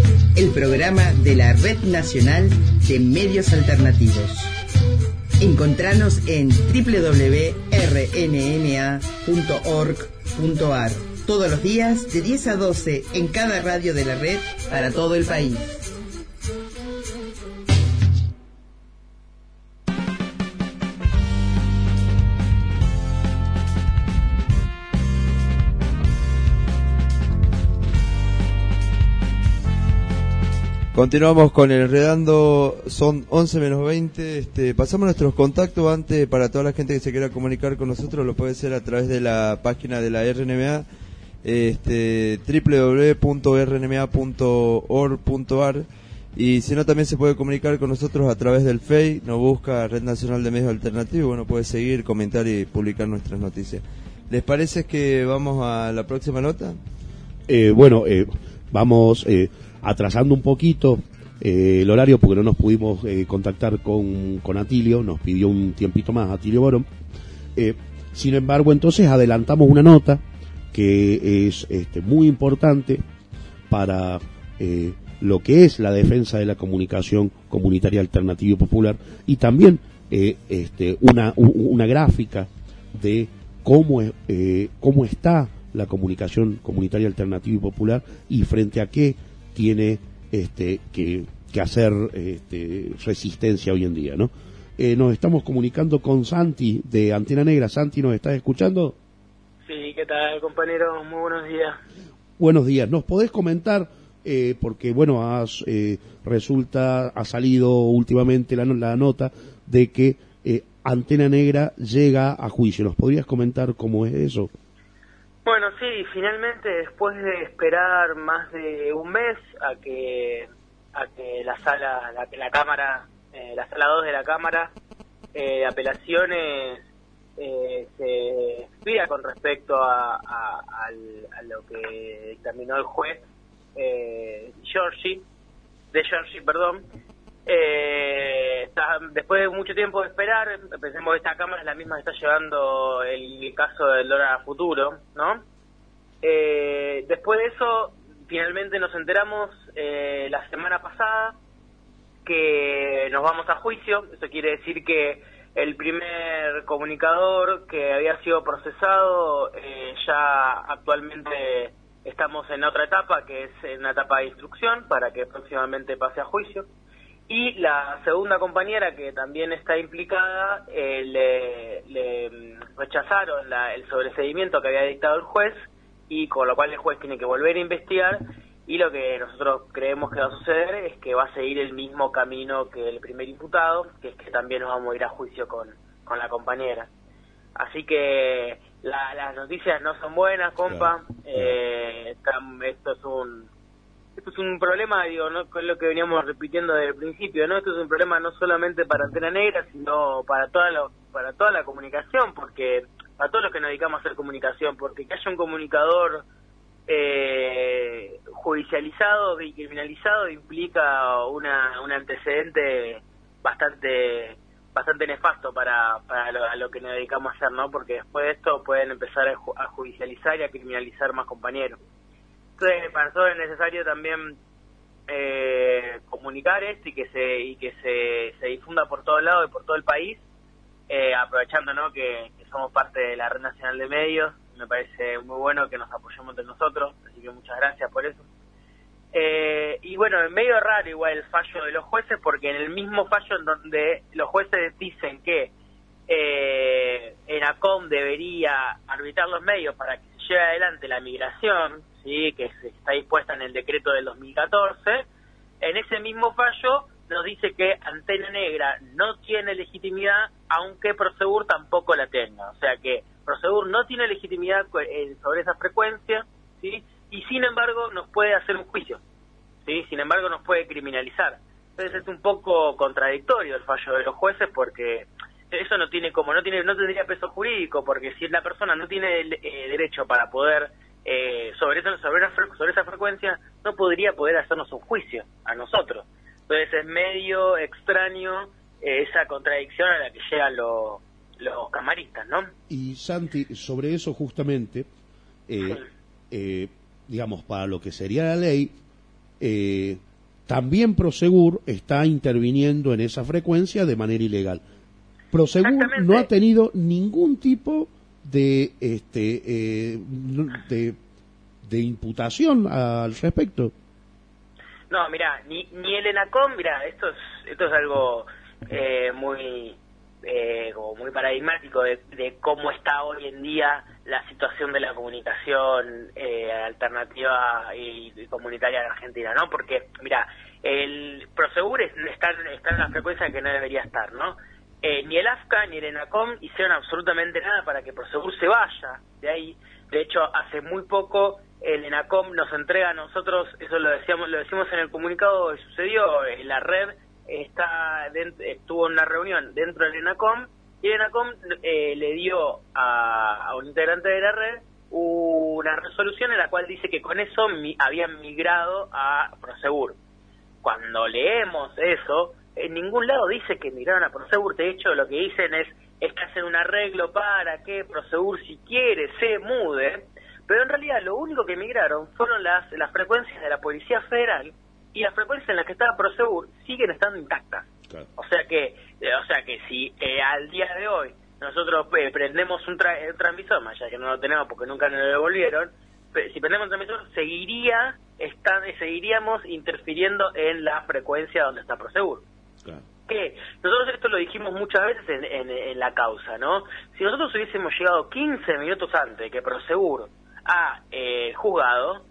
el programa de la Red Nacional de Medios Alternativos. Encontranos en www.rnma.org.ar todos los días de 10 a 12 en cada radio de la red para todo el país. Continuamos con el redando, son 11 menos 20. Este, pasamos nuestros contactos antes para toda la gente que se quiera comunicar con nosotros, lo puede hacer a través de la página de la RNMA, este, www.rnma.org.ar y si no también se puede comunicar con nosotros a través del FEI, nos busca Red Nacional de Medios Alternativos, bueno, puede seguir, comentar y publicar nuestras noticias. ¿Les parece que vamos a la próxima nota? Eh, bueno, eh, vamos eh, atrasando un poquito eh, el horario porque no nos pudimos eh, contactar con, con Atilio, nos pidió un tiempito más Atilio Borón. Eh, sin embargo, entonces adelantamos una nota que es este, muy importante para lo que es la defensa de la comunicación comunitaria alternativa y popular y también este, una, una gráfica de cómo, cómo está la comunicación comunitaria alternativa y popular y frente a qué tiene este, que, que hacer este, resistencia hoy en día, ¿no? Eh, nos estamos comunicando con Santi de Antena Negra. Santi, ¿nos estás escuchando? Sí, ¿qué tal, compañero? Muy buenos días. Buenos días. ¿Nos podés comentar, eh, porque bueno, has, eh, resulta, ha salido últimamente la, la nota de que eh, Antena Negra llega a juicio. ¿Nos podrías comentar cómo es eso? Bueno, sí, finalmente después de esperar más de un mes a que a que la sala, la, la cámara, eh, la sala 2 de la cámara eh, de apelaciones eh, se expida con respecto a, a- al- a lo que dictaminó el juez eh, Giorgi, de Giorgi, perdón. Eh, después de mucho tiempo de esperar, pensemos que esta cámara es la misma que está llevando el caso del Lora Futuro, ¿no? Eh, después de eso, finalmente nos enteramos eh, la semana pasada que nos vamos a juicio. Eso quiere decir que el primer comunicador que había sido procesado eh, ya actualmente estamos en otra etapa, que es en una etapa de instrucción, para que próximamente pase a juicio. Y la segunda compañera que también está implicada, eh, le, le, mm, rechazaron la- el sobreseimiento que había dictado el juez y con lo cual el juez tiene que volver a investigar y lo que nosotros creemos que va a suceder es que va a seguir el mismo camino que el primer imputado, que es que también nos vamos a ir a juicio con, con la compañera. Así que la- las noticias no son buenas, compa. Eh, esto es un esto es un problema, digo, no con lo que veníamos repitiendo desde el principio, ¿no? Esto es un problema no solamente para Antena Negra, sino para toda la, para toda la comunicación, porque para todos los que nos dedicamos a hacer comunicación, porque que haya un comunicador eh, judicializado y criminalizado implica una, un antecedente bastante bastante nefasto para, para lo, a lo que nos dedicamos a hacer, ¿no? Porque después de esto pueden empezar a, a judicializar y a criminalizar más compañeros. Entonces, para nosotros es necesario también eh, comunicar esto y que se y que se, se difunda por todos lados y por todo el país, eh, aprovechando ¿no? que, somos parte de la Red Nacional de Medios. Me parece muy bueno que nos apoyemos entre nosotros, así que muchas gracias por eso. Eh, y bueno, es medio raro igual el fallo de los jueces, porque en el mismo fallo en donde los jueces dicen que eh, ENACOM debería arbitrar los medios para que se lleve adelante la migración, sí que está dispuesta en el decreto del 2014, en ese mismo fallo nos dice que Antena Negra no tiene legitimidad, aunque Prosegur tampoco la tenga. O sea que Prosegur no tiene legitimidad sobre esa frecuencia, ¿sí? y sin embargo nos puede hacer un juicio, ¿sí? sin embargo nos puede criminalizar. Entonces es un poco contradictorio el fallo de los jueces porque eso no tiene como no tiene no tendría peso jurídico porque si la persona no tiene el, eh, derecho para poder eh, sobre eso sobre, esa frecuencia no podría poder hacernos un juicio a nosotros. Entonces es medio extraño eh, esa contradicción a la que llegan los los camaristas no Y Santi, sobre eso justamente, eh, eh, digamos, para lo que sería la ley, eh, también Prosegur está interviniendo en esa frecuencia de manera ilegal. Prosegur no ha tenido ningún tipo de, este, eh, de, de imputación al respecto. No, mira, ni, ni el ENACOM, mira, esto es, esto es algo eh, muy eh, como muy paradigmático de, de cómo está hoy en día la situación de la comunicación eh, alternativa y, comunitaria en Argentina, ¿no? Porque, mira, el Prosegur es- está, está en una frecuencia que no debería estar, ¿no? Eh, ni el AFCA ni el ENACOM hicieron absolutamente nada para que Prosegur se vaya de ahí. De hecho, hace muy poco el ENACOM nos entrega a nosotros, eso lo decíamos, lo decimos en el comunicado que sucedió, eh, la red está dent- estuvo en una reunión dentro del ENACOM y el ENACOM eh, le dio a, a un integrante de la red una resolución en la cual dice que con eso mi- habían migrado a Prosegur. Cuando leemos eso, en ningún lado dice que migraron a Prosegur, de hecho lo que dicen es, es que hacen un arreglo para que Prosegur si quiere se mude, pero en realidad lo único que migraron fueron las, las frecuencias de la Policía Federal y las frecuencias en las que estaba Prosegur siguen estando intactas. O sea que, eh, o sea que si eh, al día de hoy nosotros eh, prendemos un, tra- un transmisor, más de que no lo tenemos porque nunca nos lo devolvieron, si prendemos un transmisor, seguiría está, seguiríamos interfiriendo en la frecuencia donde está Prosegur. Que nosotros esto lo dijimos muchas veces en, en- en la causa, ¿no? Si nosotros hubiésemos llegado 15 minutos antes que Prosegur ha eh, juzgado,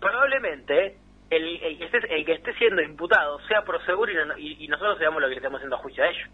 probablemente el, el que esté, el que esté siendo imputado sea Prosegur y, no- y, y nosotros seamos lo que le estamos haciendo a juicio a ellos.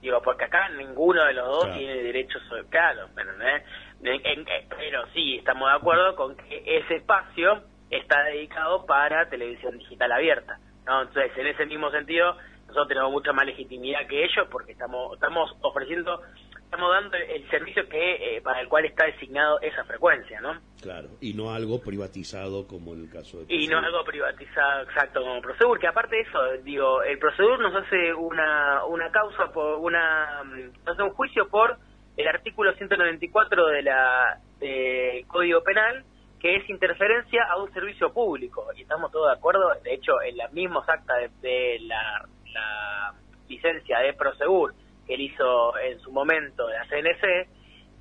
Digo, porque acá ninguno de los dos Claro. tiene derecho sobre... Claro, ¿me entendés? En- eh, pero sí, estamos de acuerdo con que ese espacio está dedicado para televisión digital abierta. ¿no? Entonces, en ese mismo sentido, nosotros tenemos mucha más legitimidad que ellos porque estamos estamos ofreciendo, estamos dando el, servicio que eh, para el cual está designado esa frecuencia, ¿no? Claro, y no algo privatizado como en el caso de... Y no algo privatizado exacto como Prosegur, que aparte de eso, digo, el Prosegur nos hace una, una causa, por una mm, nos hace un juicio por el artículo 194 de la del Código Penal, que es interferencia a un servicio público. Y estamos todos de acuerdo, de hecho, en los mismos actas de, de la, la licencia de Prosegur que él hizo en su momento de la CNC,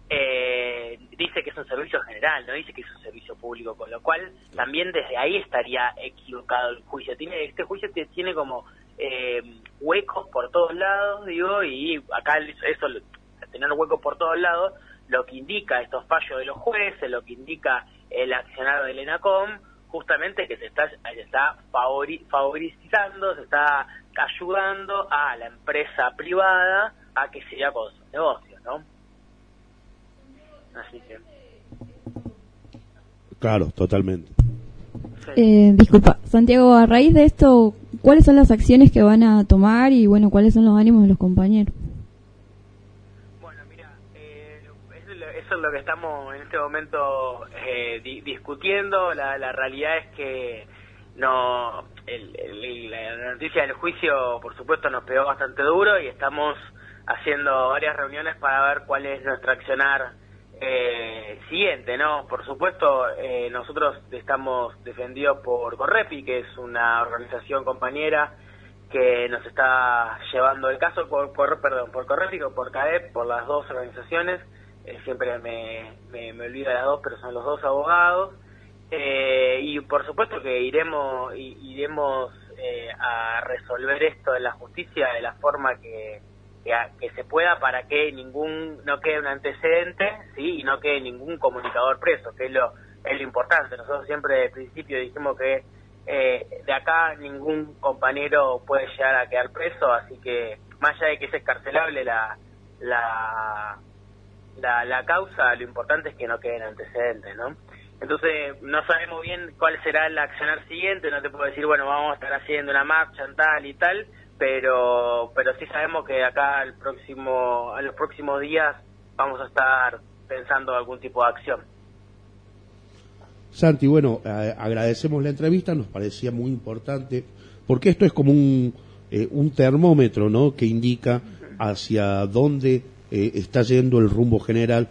eh, dice que es un servicio general, no dice que es un servicio público, con lo cual también desde ahí estaría equivocado el juicio. Tiene Este juicio tiene como eh, huecos por todos lados, digo, y acá eso, tener huecos por todos lados, lo que indica estos fallos de los jueces, lo que indica el accionar del ENACOM, justamente que se está, se está favori- favorizando, se está ayudando a la empresa privada a que siga con sus negocios, ¿no? Así que... Claro, totalmente. Eh, disculpa, Santiago, a raíz de esto, ¿cuáles son las acciones que van a tomar y bueno, cuáles son los ánimos de los compañeros? Eso es lo- eso es lo que estamos en este momento eh, di- discutiendo. La, la realidad es que no el- la noticia del juicio, por supuesto, nos pegó bastante duro y estamos haciendo varias reuniones para ver cuál es nuestro accionar eh, siguiente, ¿no? Por supuesto, eh, nosotros estamos defendidos por Correpi, que es una organización compañera que nos está llevando el caso por, por perdón por Correpi o por CAEP, por las dos organizaciones. Eh, siempre me, me, me olvido de las dos, pero son los dos abogados. Eh, y por supuesto que iremos iremos eh, a resolver esto en la justicia de la forma que, que, que se pueda para que ningún no quede un antecedente sí y no quede ningún comunicador preso que es lo es lo importante nosotros siempre desde el principio dijimos que eh, de acá ningún compañero puede llegar a quedar preso así que más allá de que es escarcelable la la la, la causa, lo importante es que no queden antecedentes, ¿no? Entonces, no sabemos bien cuál será el accionar siguiente, no te puedo decir, bueno, vamos a estar haciendo una marcha en tal y tal, pero pero sí sabemos que acá al próximo, a los próximos días vamos a estar pensando algún tipo de acción. Santi, bueno, eh, agradecemos la entrevista, nos parecía muy importante, porque esto es como un, eh, un termómetro, ¿no? Que indica hacia dónde eh, está yendo el rumbo general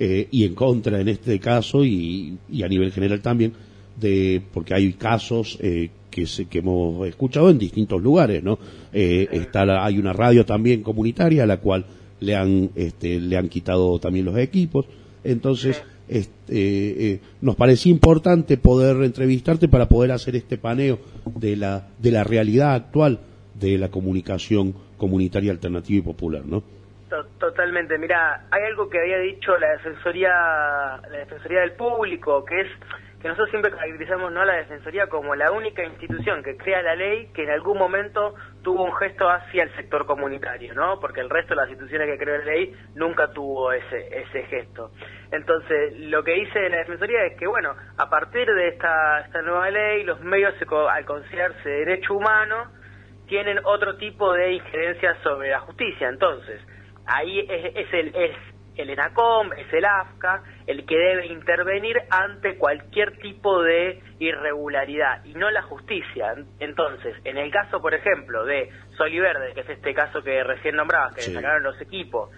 eh, y en contra en este caso y, y a nivel general también, de porque hay casos eh, que, se, que hemos escuchado en distintos lugares, ¿no? Eh, está la- hay una radio también comunitaria a la cual le han, este, le han quitado también los equipos, entonces este, eh, nos parecía importante poder entrevistarte para poder hacer este paneo de la, de la realidad actual de la comunicación comunitaria alternativa y popular, ¿no? To- Totalmente, mira, hay algo que había dicho la defensoría, la defensoría del público, que es que nosotros siempre caracterizamos no a la defensoría como la única institución que crea la ley que en algún momento tuvo un gesto hacia el sector comunitario, ¿no? Porque el resto de las instituciones que creó la ley nunca tuvo ese ese gesto. Entonces, lo que dice la defensoría es que bueno, a partir de esta esta nueva ley, los medios al considerarse derecho humano tienen otro tipo de injerencia sobre la justicia. Entonces, ahí es, es el es el ENACOM, es el AFCA, el que debe intervenir ante cualquier tipo de irregularidad y no la justicia. Entonces, en el caso, por ejemplo, de Sol y Verde, que es este caso que recién nombrabas, que sacaron los equipos,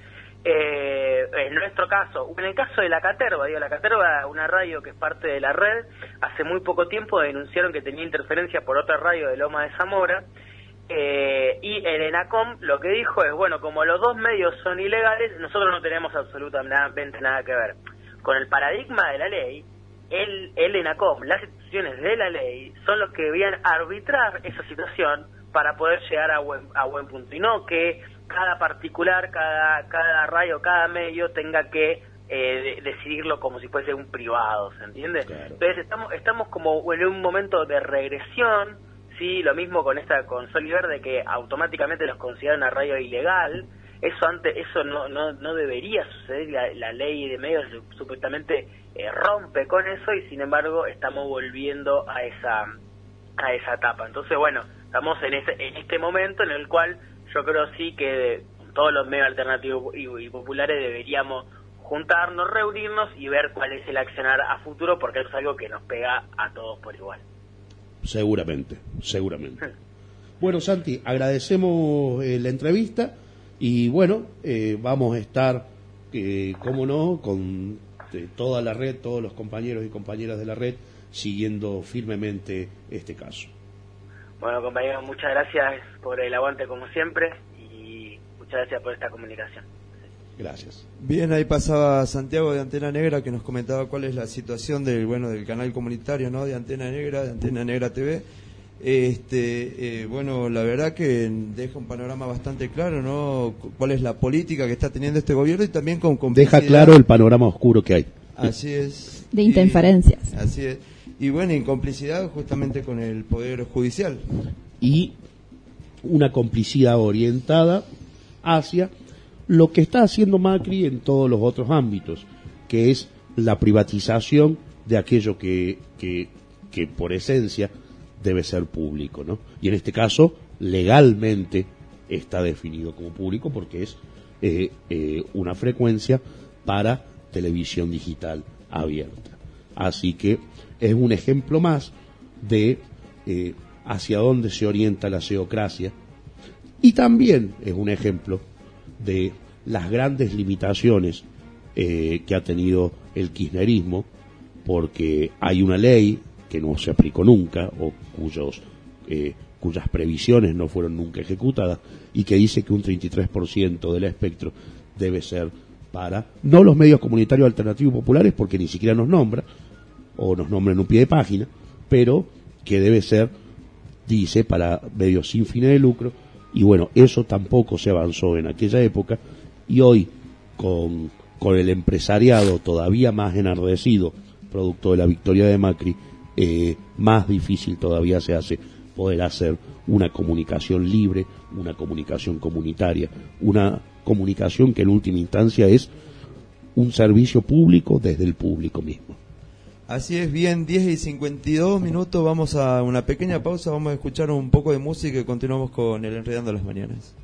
eh, en nuestro caso, en el caso de la Caterva, digo, la Caterva, una radio que es parte de la red, hace muy poco tiempo denunciaron que tenía interferencia por otra radio de Loma de Zamora, Eh, y el ENACOM lo que dijo es, bueno, como los dos medios son ilegales, nosotros no tenemos absolutamente nada que ver. Con el paradigma de la ley, el, el ENACOM, las instituciones de la ley, son los que debían arbitrar esa situación para poder llegar a buen, a buen punto. Y no que cada particular, cada, cada radio, cada medio tenga que eh, de- decidirlo como si fuese un privado, ¿se entiende? Entonces estamos, estamos como en un momento de regresión, sí, lo mismo con esta con Sol y Verde que automáticamente los consideran radio ilegal, eso antes, eso no, no, no debería suceder, la, ley de medios su- supuestamente eh, rompe con eso y sin embargo estamos volviendo a esa a esa etapa. Entonces, bueno, estamos en ese en este momento en el cual yo creo sí que todos los medios alternativos y, y populares deberíamos juntarnos, reunirnos y ver cuál es el accionar a futuro porque eso es algo que nos pega a todos por igual. Seguramente, seguramente. Bueno, Santi, agradecemos eh, la entrevista y bueno, eh, vamos a estar, eh, cómo no, con eh, toda la red, todos los compañeros y compañeras de la red, siguiendo firmemente este caso. Bueno, compañeros, muchas gracias por el aguante como siempre y muchas gracias por esta comunicación. Gracias. Bien, ahí pasaba Santiago de Antena Negra que nos comentaba cuál es la situación del bueno del canal comunitario, ¿no? De Antena Negra, de Antena Negra TV. Este, eh, bueno, la verdad que deja un panorama bastante claro, ¿no? Cu- Cuál es la política que está teniendo este gobierno y también con Deja claro el panorama oscuro que hay. Así es. De interferencias. Así es. Y bueno, en complicidad justamente con el poder judicial. y una complicidad orientada hacia lo que está haciendo Macri en todos los otros ámbitos, que es la privatización de aquello que, que, que por esencia debe ser público, ¿no? Y en este caso, legalmente está definido como público porque es eh, eh, una frecuencia para televisión digital abierta. Así que es un ejemplo más de eh, hacia dónde se orienta la geocracia y también es un ejemplo de las grandes limitaciones eh, que ha tenido el kirchnerismo porque hay una ley que no se aplicó nunca o cuyos eh, cuyas previsiones no fueron nunca ejecutadas y que dice que un 33% del espectro debe ser para no los medios comunitarios alternativos populares porque ni siquiera nos nombra o nos nombra en un pie de página, pero que debe ser, dice, para medios sin fines de lucro y bueno, eso tampoco se avanzó en aquella época y hoy con, con el empresariado todavía más enardecido, producto de la victoria de Macri, eh, más difícil todavía se hace poder hacer una comunicación libre, una comunicación comunitaria, una comunicación que en última instancia es un servicio público desde el público mismo. Así es, bien, 10 y 52 minutos, vamos a una pequeña pausa, vamos a escuchar un poco de música y continuamos con el Enredando las Mañanas.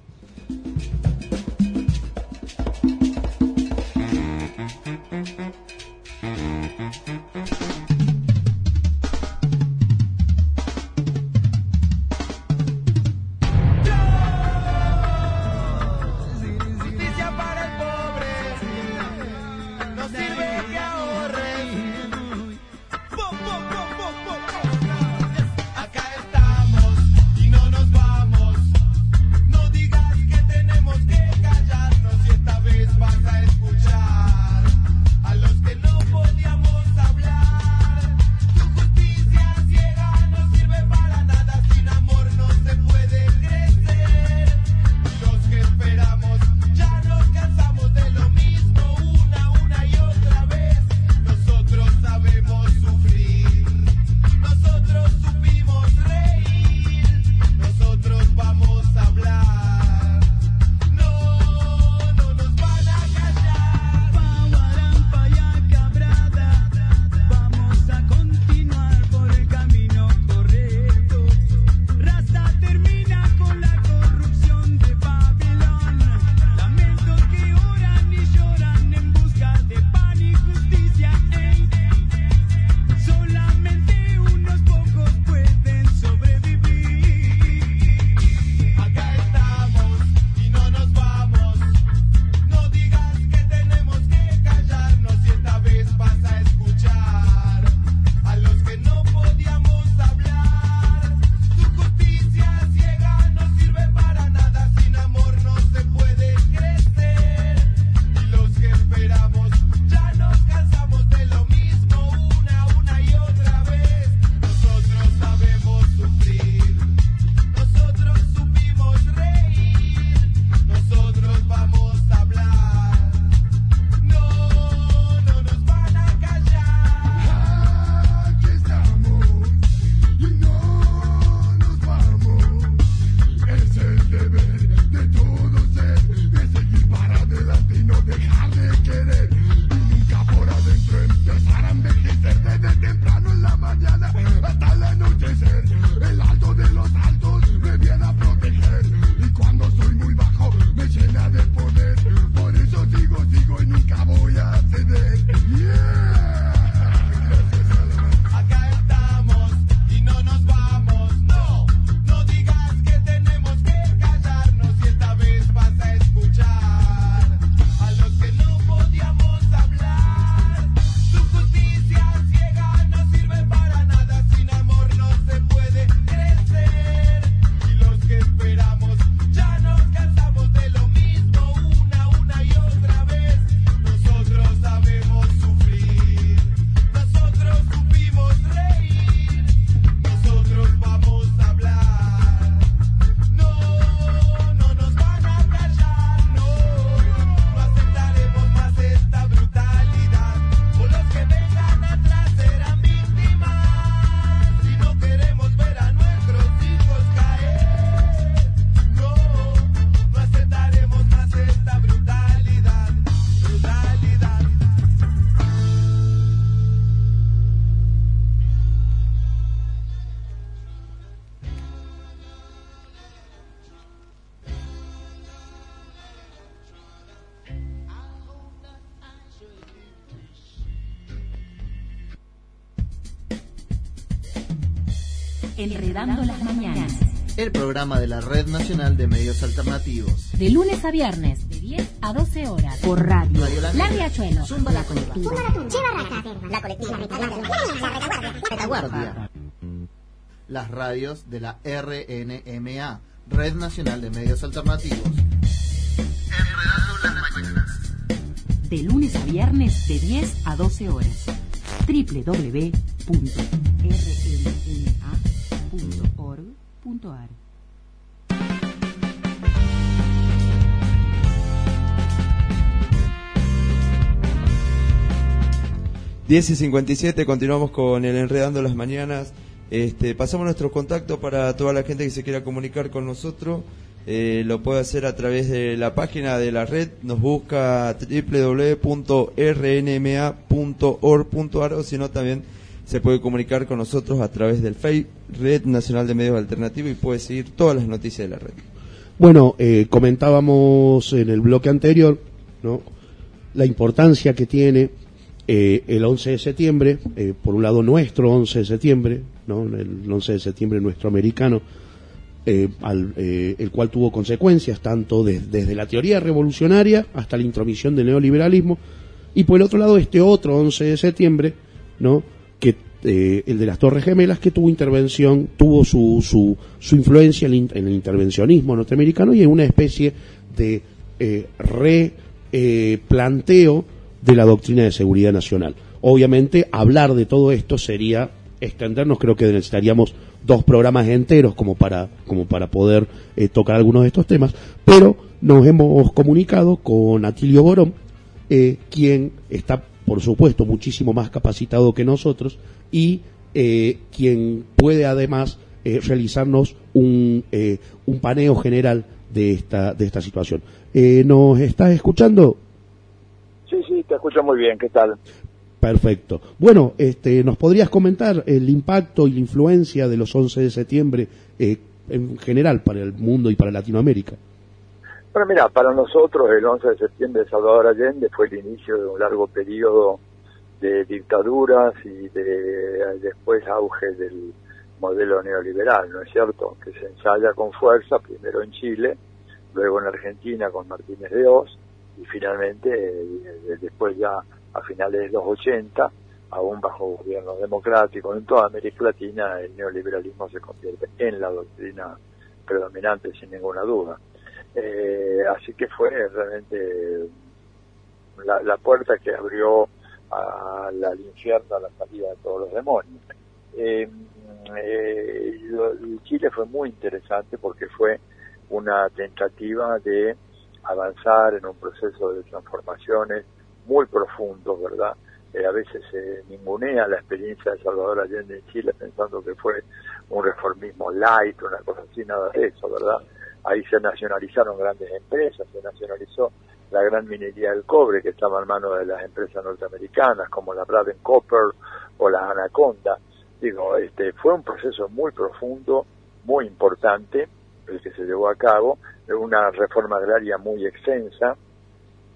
Programa de la Red Nacional de Medios Alternativos. De lunes a viernes, de 10 a 12 horas. Por radio. Radio La La. Riachuelo. Zumba la colectiva. La colectiva. La Retaguardia. Las radios de la RNMA, Red Nacional de Medios Alternativos. Enredando las mañanas. De lunes a viernes, de 10 a 12 horas. www.rnma.org.ar 10 y 57, continuamos con el Enredando las Mañanas. Este, pasamos nuestro contacto para toda la gente que se quiera comunicar con nosotros. Eh, lo puede hacer a través de la página de la red. Nos busca www.rnma.org.ar o si no también se puede comunicar con nosotros a través del Facebook, Red Nacional de Medios Alternativos y puede seguir todas las noticias de la red. Bueno, eh, comentábamos en el bloque anterior ¿no? la importancia que tiene eh, el 11 de septiembre, eh, por un lado nuestro 11 de septiembre, ¿no? el 11 de septiembre nuestro americano, eh, al, eh, el cual tuvo consecuencias tanto de- desde la teoría revolucionaria hasta la intromisión del neoliberalismo, y por el otro lado este otro 11 de septiembre, ¿no? que el de las Torres Gemelas, que tuvo intervención, tuvo su, su, su influencia en el, in- en el intervencionismo norteamericano y en una especie de replanteo de la doctrina de seguridad nacional. Obviamente, hablar de todo esto sería extendernos, creo que necesitaríamos dos programas enteros como para, como para poder eh, tocar algunos de estos temas, pero nos hemos comunicado con Atilio Borón, eh, quien está, por supuesto, muchísimo más capacitado que nosotros y eh, quien puede además eh, realizarnos un, un paneo general de esta, de esta situación. ¿Nos estás escuchando? Te escucho muy bien. ¿Qué tal? Perfecto. Bueno, este, ¿nos podrías comentar el impacto y la influencia de los 11 de septiembre eh, en general para el mundo y para Latinoamérica? Bueno, mira, para nosotros el 11 de septiembre de Salvador Allende fue el inicio de un largo periodo de dictaduras y de después auge del modelo neoliberal, ¿no es cierto? Que se ensaya con fuerza, primero en Chile, luego en Argentina con Martínez de Oz y finalmente eh, después ya a finales de los 80, aún bajo gobierno democrático en toda América Latina, el neoliberalismo se convierte en la doctrina predominante sin ninguna duda. Eh, así que fue realmente la, la puerta que abrió al, infierno a la salida de todos los demonios. Eh, eh, Chile fue muy interesante porque fue una tentativa de avanzar en un proceso de transformaciones muy profundo, ¿verdad? Eh, a veces se ningunea la experiencia de Salvador Allende en Chile pensando que fue un reformismo light, una cosa así, nada de eso, ¿verdad? Ahí se nacionalizaron grandes empresas, se nacionalizó la gran minería del cobre que estaba en manos de las empresas norteamericanas como la Braden Copper o la Anaconda. Digo, este fue un proceso muy profundo, muy importante el que se llevó a cabo, una reforma agraria muy extensa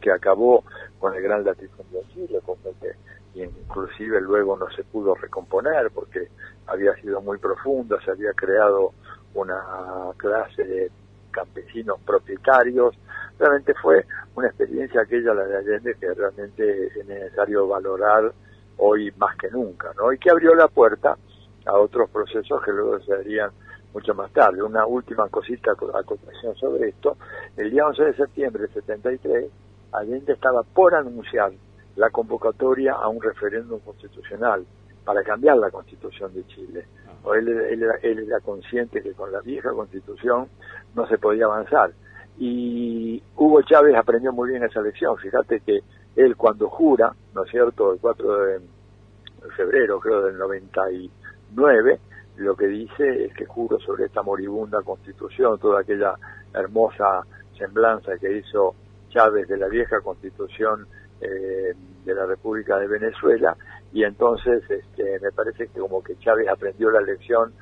que acabó con el gran latifundio de Chile, con el que inclusive luego no se pudo recomponer porque había sido muy profunda, se había creado una clase de campesinos propietarios, realmente fue una experiencia aquella la de Allende que realmente es necesario valorar hoy más que nunca, ¿no? Y que abrió la puerta a otros procesos que luego se harían mucho más tarde. Una última cosita, acotación sobre esto. El día 11 de septiembre del 73, Allende estaba por anunciar la convocatoria a un referéndum constitucional para cambiar la constitución de Chile. O Él, él era- él era consciente que con la vieja constitución no se podía avanzar. Y Hugo Chávez aprendió muy bien esa lección. Fíjate que él cuando jura, ¿no es cierto?, el 4 de febrero, creo, del 99, lo que dice es que juro sobre esta moribunda constitución, toda aquella hermosa semblanza que hizo Chávez de la vieja constitución eh, de la República de Venezuela, y entonces este, me parece que como que Chávez aprendió la lección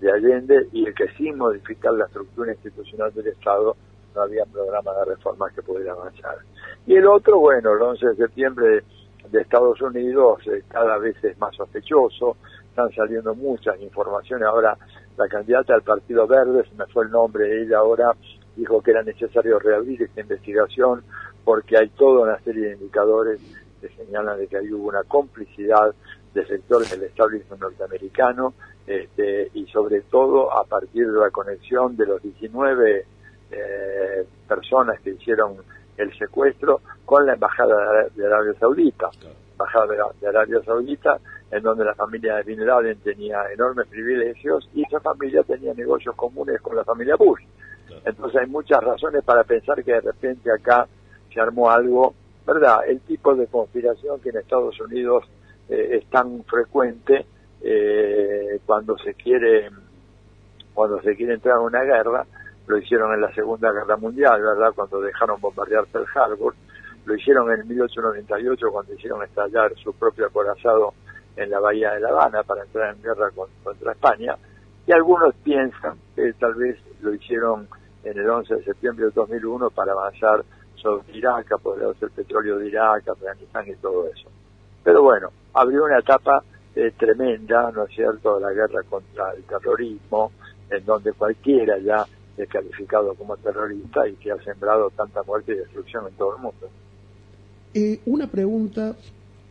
de Allende y el que sin modificar la estructura institucional del Estado no había programa de reformas que pudiera avanzar. Y el otro, bueno, el 11 de septiembre de, Estados Unidos eh, cada vez es más sospechoso, están saliendo muchas informaciones, ahora la candidata del Partido Verde, se me fue el nombre de ella ahora, dijo que era necesario reabrir esta investigación porque hay toda una serie de indicadores que señalan de que ahí hubo una complicidad de sectores del establishment norteamericano este, y sobre todo a partir de la conexión de los 19 eh, personas que hicieron el secuestro con la embajada de Arabia Saudita, embajada de Arabia Saudita, en donde la familia de Bin Laden tenía enormes privilegios y esa familia tenía negocios comunes con la familia Bush. Entonces hay muchas razones para pensar que de repente acá se armó algo, ¿verdad? El tipo de conspiración que en Estados Unidos eh, es tan frecuente eh, cuando se quiere cuando se quiere entrar a una guerra, lo hicieron en la Segunda Guerra Mundial, ¿verdad? Cuando dejaron bombardear Pearl Harbor, lo hicieron en 1898 cuando hicieron estallar su propio acorazado en la bahía de La Habana para entrar en guerra contra España, y algunos piensan que tal vez lo hicieron en el 11 de septiembre de 2001 para avanzar sobre Irak, apoderar el petróleo de Irak, Afganistán y todo eso. Pero bueno, abrió una etapa eh, tremenda, ¿no es cierto?, la guerra contra el terrorismo, en donde cualquiera ya es calificado como terrorista y que ha sembrado tanta muerte y destrucción en todo el mundo. Eh, una pregunta,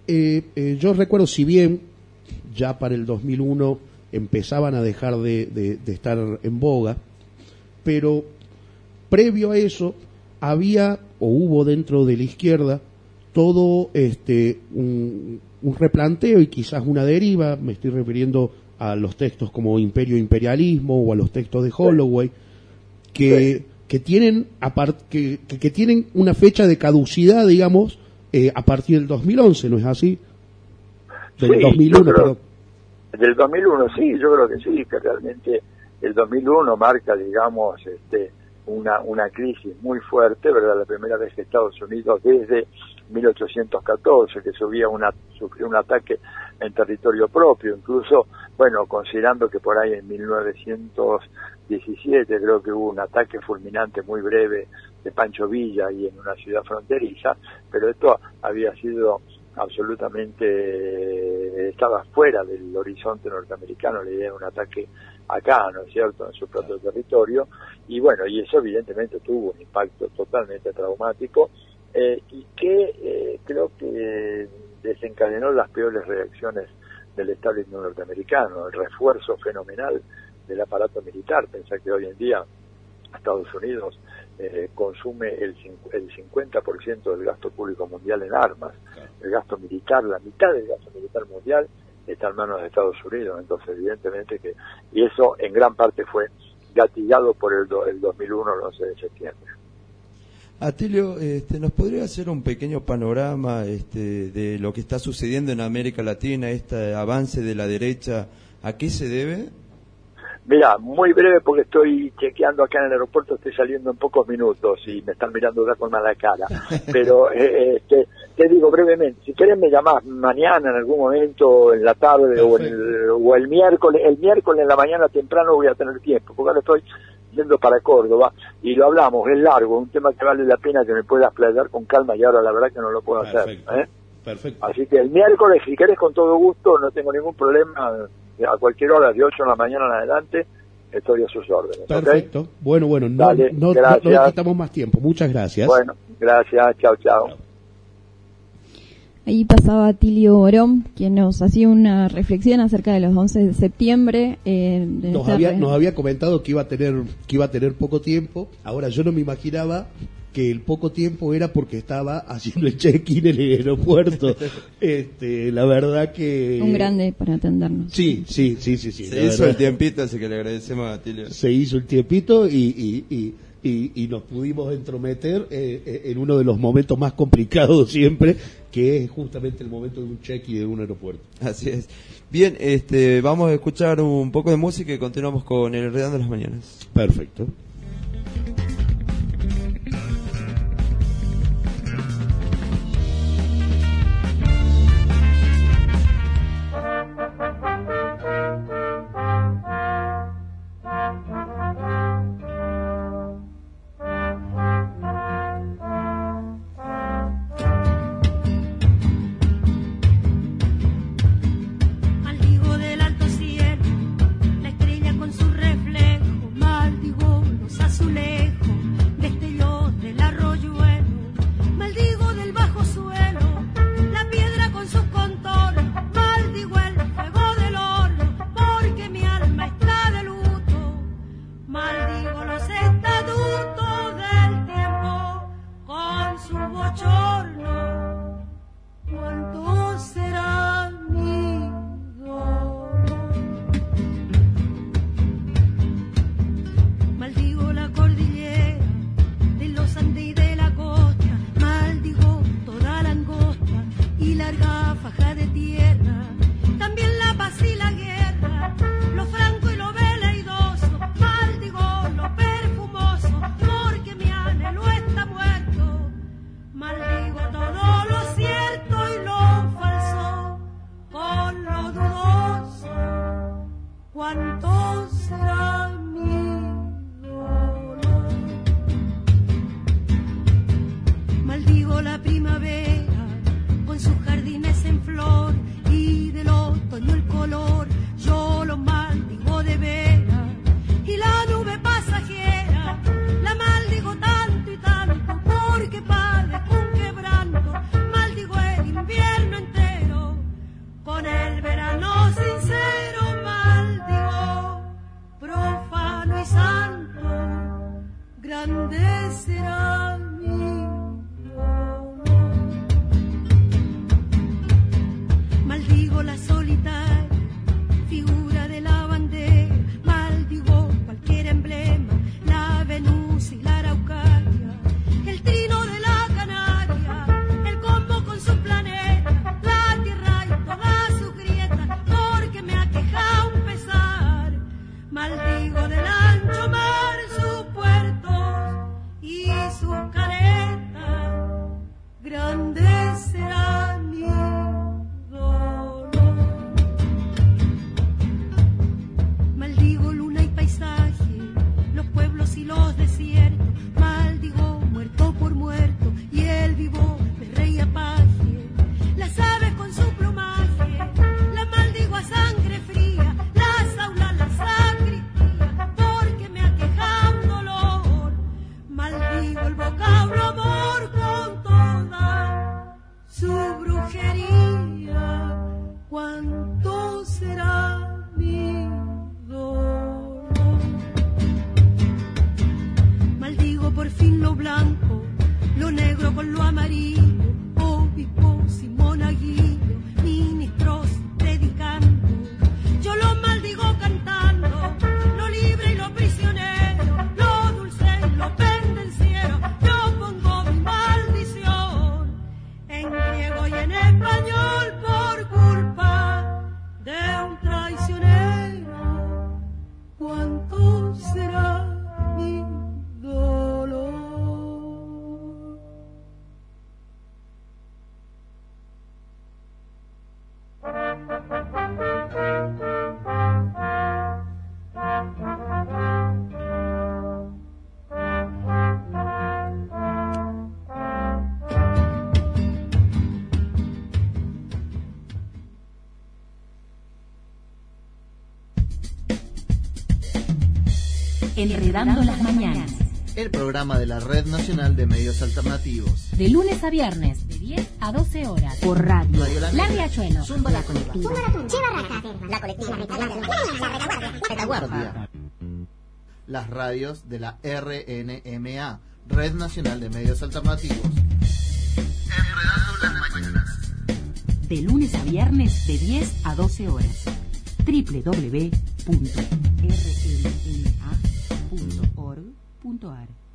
eh, eh, yo recuerdo si bien ya para el 2001 empezaban a dejar de, de estar en boga, pero previo a eso había o hubo dentro de la izquierda todo este un, un replanteo y quizás una deriva, me estoy refiriendo a los textos como Imperio Imperialismo o a los textos de Holloway, que, que tienen que, que, tienen una fecha de caducidad, digamos, eh, a partir del 2011, ¿no es así? Del 2001, perdón. Del 2001, sí, yo creo que sí, que realmente el 2001 marca, digamos, este, una, una crisis muy fuerte, ¿verdad? La primera vez que Estados Unidos desde 1814, que subía una, sufrió un ataque en territorio propio, incluso, bueno, considerando que por ahí en 1917 creo que hubo un ataque fulminante muy breve de Pancho Villa y en una ciudad fronteriza, pero esto había sido absolutamente, estaba fuera del horizonte norteamericano idea de un ataque acá, ¿no es cierto?, en su propio territorio, y bueno, y eso evidentemente tuvo un impacto totalmente traumático, eh, y que eh, creo que desencadenó las peores reacciones del establishment norteamericano, el refuerzo fenomenal del aparato militar. Pensar que hoy en día Estados Unidos eh, consume el, el 50% del gasto público mundial en armas. El gasto militar, la mitad del gasto militar mundial está en manos de Estados Unidos. Entonces, evidentemente que, y eso en gran parte fue gatillado por el, el 2001, el 11 de septiembre. Atilio, este, ¿nos podría hacer un pequeño panorama este, de lo que está sucediendo en América Latina, este avance de la derecha, a qué se debe? Mira, muy breve porque estoy chequeando acá en el aeropuerto, estoy saliendo en pocos minutos y me están mirando ya con mala cara. Pero eh, este, te digo brevemente, si querés me llamás mañana en algún momento, en la tarde o, el, o el miércoles, el miércoles en la mañana temprano voy a tener tiempo, porque ahora estoy yendo para Córdoba y lo hablamos, es largo, un tema que vale la pena que me puedas playar con calma y ahora la verdad que no lo puedo hacer. ¿eh? Perfecto. Así que el miércoles, si querés con todo gusto, no tengo ningún problema, a cualquier hora, de 8 de la mañana en adelante, estoy a sus órdenes. Perfecto. Bueno, bueno, no, no, no, quitamos más tiempo. Muchas gracias. Bueno, gracias. Chao, chao. Ahí pasaba Tilio Borón, quien nos hacía una reflexión acerca de los 11 de septiembre. Eh, nos, había, nos había comentado que iba a tener que iba a tener poco tiempo. Ahora yo no me imaginaba que el poco tiempo era porque estaba haciendo el check-in en el aeropuerto. este, la verdad que... Un grande para atendernos. Sí, sí, sí, sí. sí Se hizo el tiempito, así que le agradecemos a Tilio. Se hizo el tiempito y, y y, nos pudimos entrometer eh, eh, en uno de los momentos más complicados siempre, que es justamente el momento de un check y de un aeropuerto. Así es. Bien, este, vamos a escuchar un poco de música y continuamos con el Redando de las Mañanas. Perfecto. lo negro con lo amarillo. Recordando las mañanas. El programa de la Red Nacional de Medios Alternativos. De lunes a viernes, de 10 a 12 horas. Por radio. radio la, la Riachuelo. Zumba la Colectiva. La Colectiva. La Retaguardia. Las radios de la RNMA. Red Nacional de Medios Alternativos. Enredando las mañanas. De lunes a viernes de 10 a 12 horas. www.rl www.radiocultura.unam.ar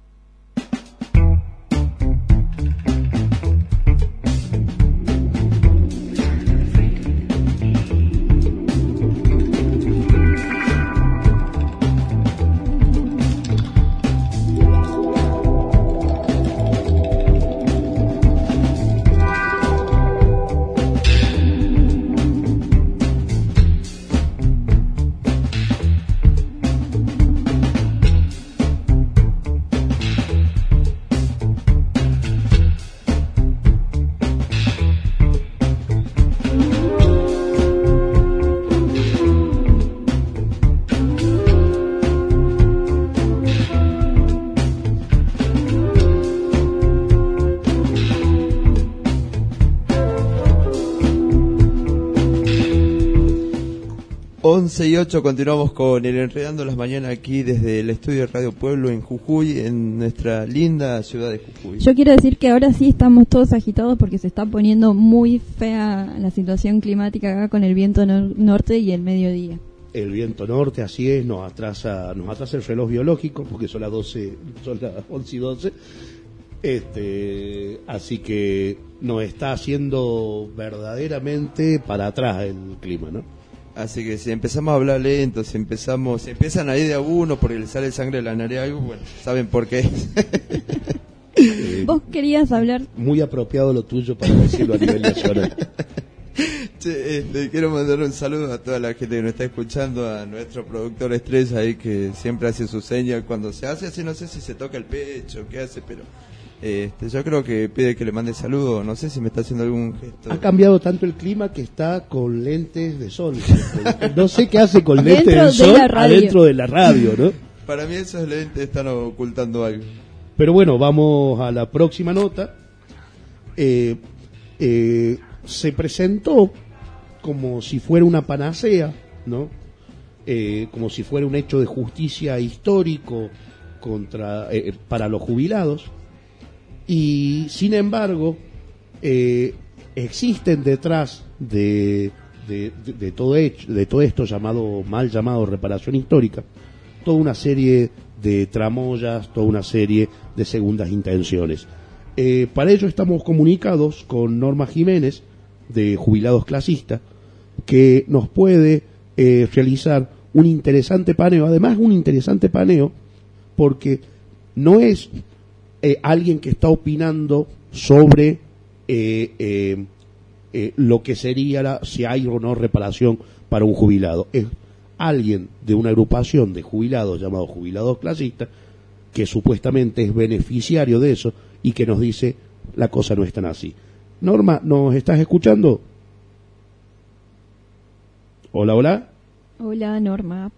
11 y 8 continuamos con el Enredando las Mañanas aquí desde el estudio de Radio Pueblo en Jujuy, en nuestra linda ciudad de Jujuy. Yo quiero decir que ahora sí estamos todos agitados porque se está poniendo muy fea la situación climática acá con el viento nor- norte y el mediodía. El viento norte, así es, nos atrasa, nos atrasa el reloj biológico, porque son las 12, son las 11 y 12. Este, así que nos está haciendo verdaderamente para atrás el clima, ¿no? Así que si empezamos a hablar lento, si empezamos, si empiezan a ir de a uno porque le sale sangre de la nariz algo, bueno, saben por qué. Vos querías hablar muy apropiado lo tuyo para decirlo a nivel nacional. Che, este, quiero mandar un saludo a toda la gente que nos está escuchando, a nuestro productor estrella ahí que siempre hace su señal cuando se hace así, no sé si se toca el pecho, qué hace, pero este, yo creo que pide que le mande saludo, no sé si me está haciendo algún gesto. Ha cambiado tanto el clima que está con lentes de sol. No sé qué hace con lentes de de sol adentro de la radio, ¿no? Para mí esos lentes están ocultando algo. Pero bueno, vamos a la próxima nota. Eh, eh, se presentó como si fuera una panacea, ¿no? Eh, como si fuera un hecho de justicia histórico contra eh, para los jubilados. Y sin embargo, eh, existen detrás de, de, todo hecho, de todo esto llamado mal llamado reparación histórica, toda una serie de tramoyas, toda una serie de segundas intenciones. Eh, para ello estamos comunicados con Norma Jiménez, de Jubilados Clasistas, que nos puede eh, realizar un interesante paneo, además un interesante paneo, porque no es eh, alguien que está opinando sobre eh, eh, eh, lo que sería la- si hay o no reparación para un jubilado. Es alguien de una agrupación de jubilados llamados jubilados clasistas que supuestamente es beneficiario de eso y que nos dice la cosa no es tan así. Norma, ¿nos estás escuchando? Hola, hola. Hola Norma.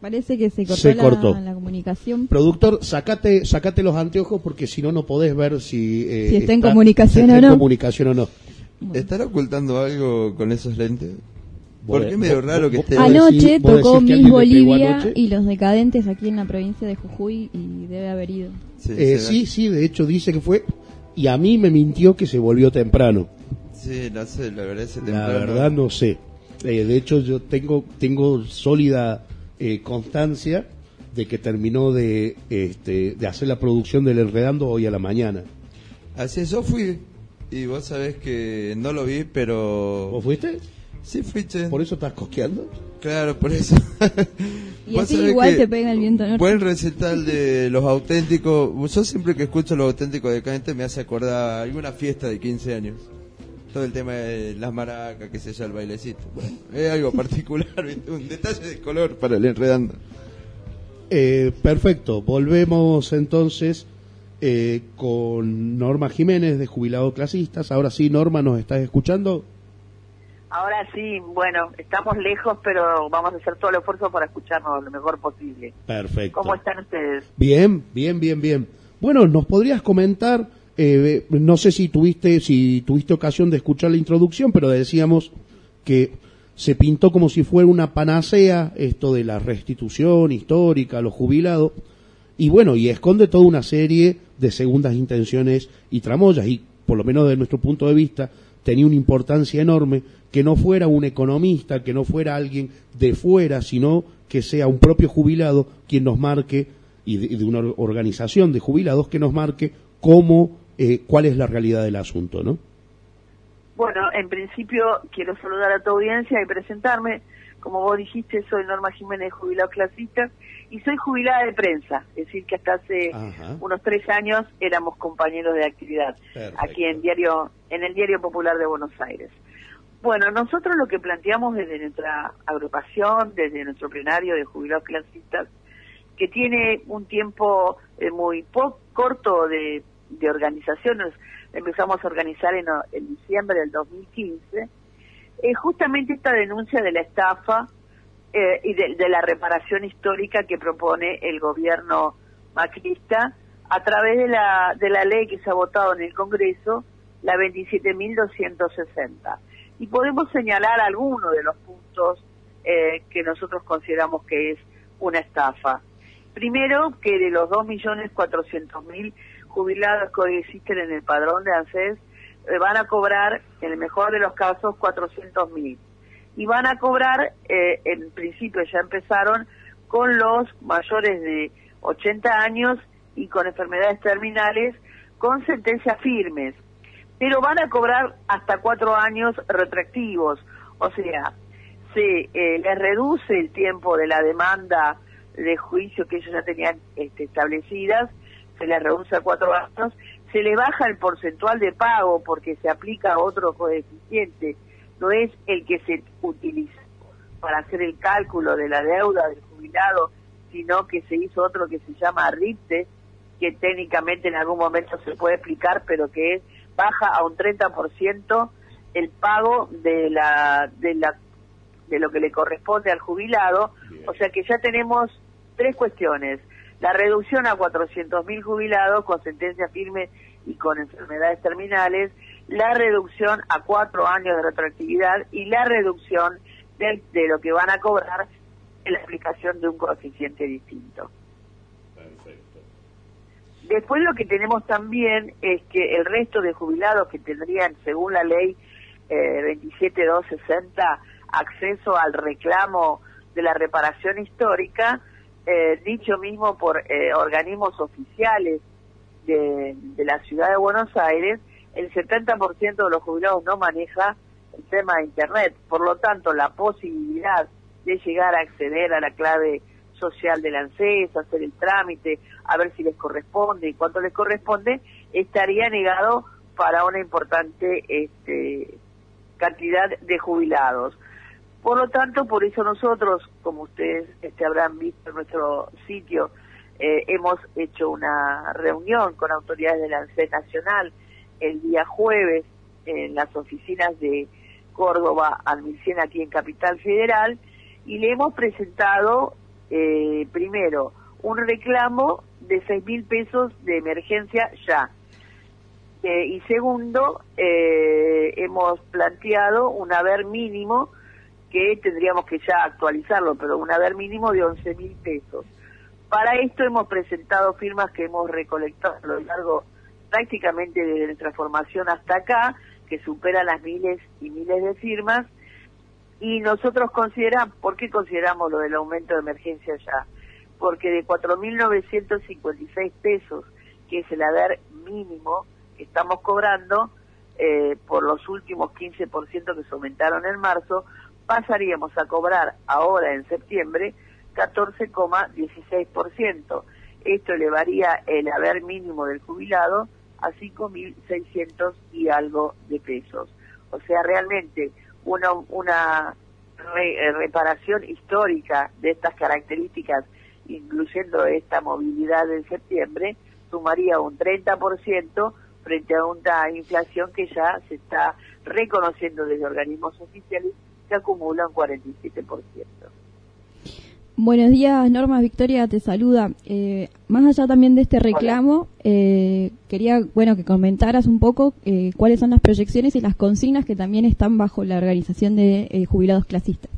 Parece que se cortó, Se la, cortó. la comunicación. Productor, sacate, sacate los anteojos porque si no, no podés ver si, eh, Si está en comunicación está o en no. comunicación o no. ¿Estará ocultando algo con esos lentes? Porque es medio raro que esté... Anoche tocó Miss Bolivia y los decadentes aquí en la provincia de Jujuy y debe haber ido. Eh, sí, sí, de hecho dice que fue. Y a mí me mintió que se volvió temprano. Sí, no sé, la verdad La temprano. verdad no sé. Eh, de hecho yo tengo tengo sólida eh, constancia de que terminó de este, de hacer la producción del Enredando hoy a la mañana. Así es, yo fui. Y vos sabés que no lo vi, pero... ¿Vos fuiste? Sí, fui, che. ¿Por eso estás cosqueando? Claro, por eso. Y así igual te pega el viento norte. Buen recital de los auténticos. Yo siempre que escucho los auténticos de Cante me hace acordar alguna fiesta de 15 años. Todo el tema de las maracas, que sé yo, el bailecito. Bueno, es algo particular, un detalle de color para el enredando. Eh, perfecto, volvemos entonces eh, con Norma Jiménez de Jubilado Clasistas. Ahora sí, Norma, ¿nos estás escuchando? Ahora sí, bueno, estamos lejos, pero vamos a hacer todo el esfuerzo para escucharnos lo mejor posible. Perfecto. ¿Cómo están ustedes? Bien, bien, bien, bien. Bueno, ¿nos podrías comentar? Eh, no sé si tuviste, si tuviste ocasión de escuchar la introducción, pero decíamos que se pintó como si fuera una panacea esto de la restitución histórica a los jubilados. Y bueno, y esconde toda una serie de segundas intenciones y tramoyas. Y por lo menos desde nuestro punto de vista, tenía una importancia enorme que no fuera un economista, que no fuera alguien de fuera, sino que sea un propio jubilado quien nos marque, y de, y de una or- organización de jubilados que nos marque cómo, eh, cuál es la realidad del asunto, ¿no? Bueno, en principio quiero saludar a tu audiencia y presentarme. Como vos dijiste, soy Norma Jiménez, jubilado clasista, y soy jubilada de prensa, es decir, que hasta hace Ajá. unos tres años éramos compañeros de actividad Perfecto. aquí en diario, en el Diario Popular de Buenos Aires. Bueno, nosotros lo que planteamos desde nuestra agrupación, desde nuestro plenario de jubilados clasistas, que tiene un tiempo eh, muy po- corto de, de organización, nos empezamos a organizar en, en diciembre del 2015, es justamente esta denuncia de la estafa eh, y de, de la reparación histórica que propone el gobierno macrista a través de la, de la ley que se ha votado en el Congreso, la 27.260. Y podemos señalar algunos de los puntos eh, que nosotros consideramos que es una estafa. Primero, que de los 2.400.000 jubilados que hoy existen en el padrón de ANSES, eh, van a cobrar, en el mejor de los casos, 400.000. Y van a cobrar, eh, en principio ya empezaron, con los mayores de 80 años y con enfermedades terminales, con sentencias firmes. Pero van a cobrar hasta cuatro años retroactivos. O sea, se eh, les reduce el tiempo de la demanda de juicio que ellos ya tenían este, establecidas, se les reduce a cuatro años, se le baja el porcentual de pago porque se aplica otro coeficiente, no es el que se utiliza para hacer el cálculo de la deuda del jubilado, sino que se hizo otro que se llama RIPTE, que técnicamente en algún momento se puede explicar, pero que es baja a un 30% el pago de la de la de lo que le corresponde al jubilado, o sea que ya tenemos tres cuestiones. La reducción a 400.000 jubilados con sentencia firme y con enfermedades terminales, la reducción a cuatro años de retroactividad y la reducción de, de lo que van a cobrar en la aplicación de un coeficiente distinto. Después lo que tenemos también es que el resto de jubilados que tendrían, según la ley eh, 27260, acceso al reclamo de la reparación histórica, eh, dicho mismo por eh, organismos oficiales de, la ciudad de Buenos Aires, el 70% de los jubilados no maneja el tema de Internet. Por lo tanto, la posibilidad de llegar a acceder a la clave social del ANSES, hacer el trámite, a ver si les corresponde y cuánto les corresponde, estaría negado para una importante este, cantidad de jubilados. Por lo tanto, por eso nosotros, como ustedes este, habrán visto en nuestro sitio, eh, hemos hecho una reunión con autoridades del ANSES Nacional el día jueves en las oficinas de Córdoba, Almicena, aquí en Capital Federal, y le hemos presentado eh, primero un reclamo de seis mil pesos de emergencia ya. Eh, y segundo, eh, hemos planteado un haber mínimo que tendríamos que ya actualizarlo, pero un haber mínimo de once mil pesos. Para esto hemos presentado firmas que hemos recolectado lo largo prácticamente desde nuestra formación hasta acá, que supera las miles y miles de firmas, y nosotros consideramos, ¿por qué consideramos lo del aumento de emergencia ya? Porque de 4.956 pesos, que es el haber mínimo que estamos cobrando, eh, por los últimos 15% que se aumentaron en marzo, pasaríamos a cobrar ahora en septiembre 14,16%. Esto elevaría el haber mínimo del jubilado a 5.600 y algo de pesos. O sea, realmente una, re, reparación histórica de estas características, incluyendo esta movilidad en septiembre, sumaría un 30% frente a una inflación que ya se está reconociendo desde organismos oficiales que acumula un 47%. Buenos días, Norma Victoria te saluda. Eh, más allá también de este reclamo, eh, quería bueno que comentaras un poco eh, cuáles son las proyecciones y las consignas que también están bajo la organización de eh, jubilados clasistas.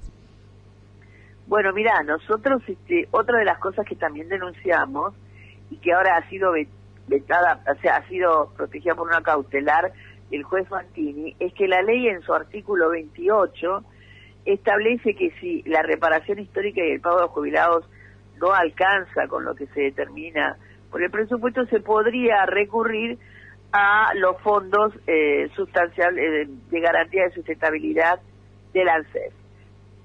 Bueno, mira, nosotros, este, otra de las cosas que también denunciamos y que ahora ha sido vetada, o sea, ha sido protegida por una cautelar del juez Fantini, es que la ley en su artículo 28 establece que si la reparación histórica y el pago de los jubilados no alcanza con lo que se determina por el presupuesto, se podría recurrir a los fondos eh, sustanciales de garantía de sustentabilidad del ANSES.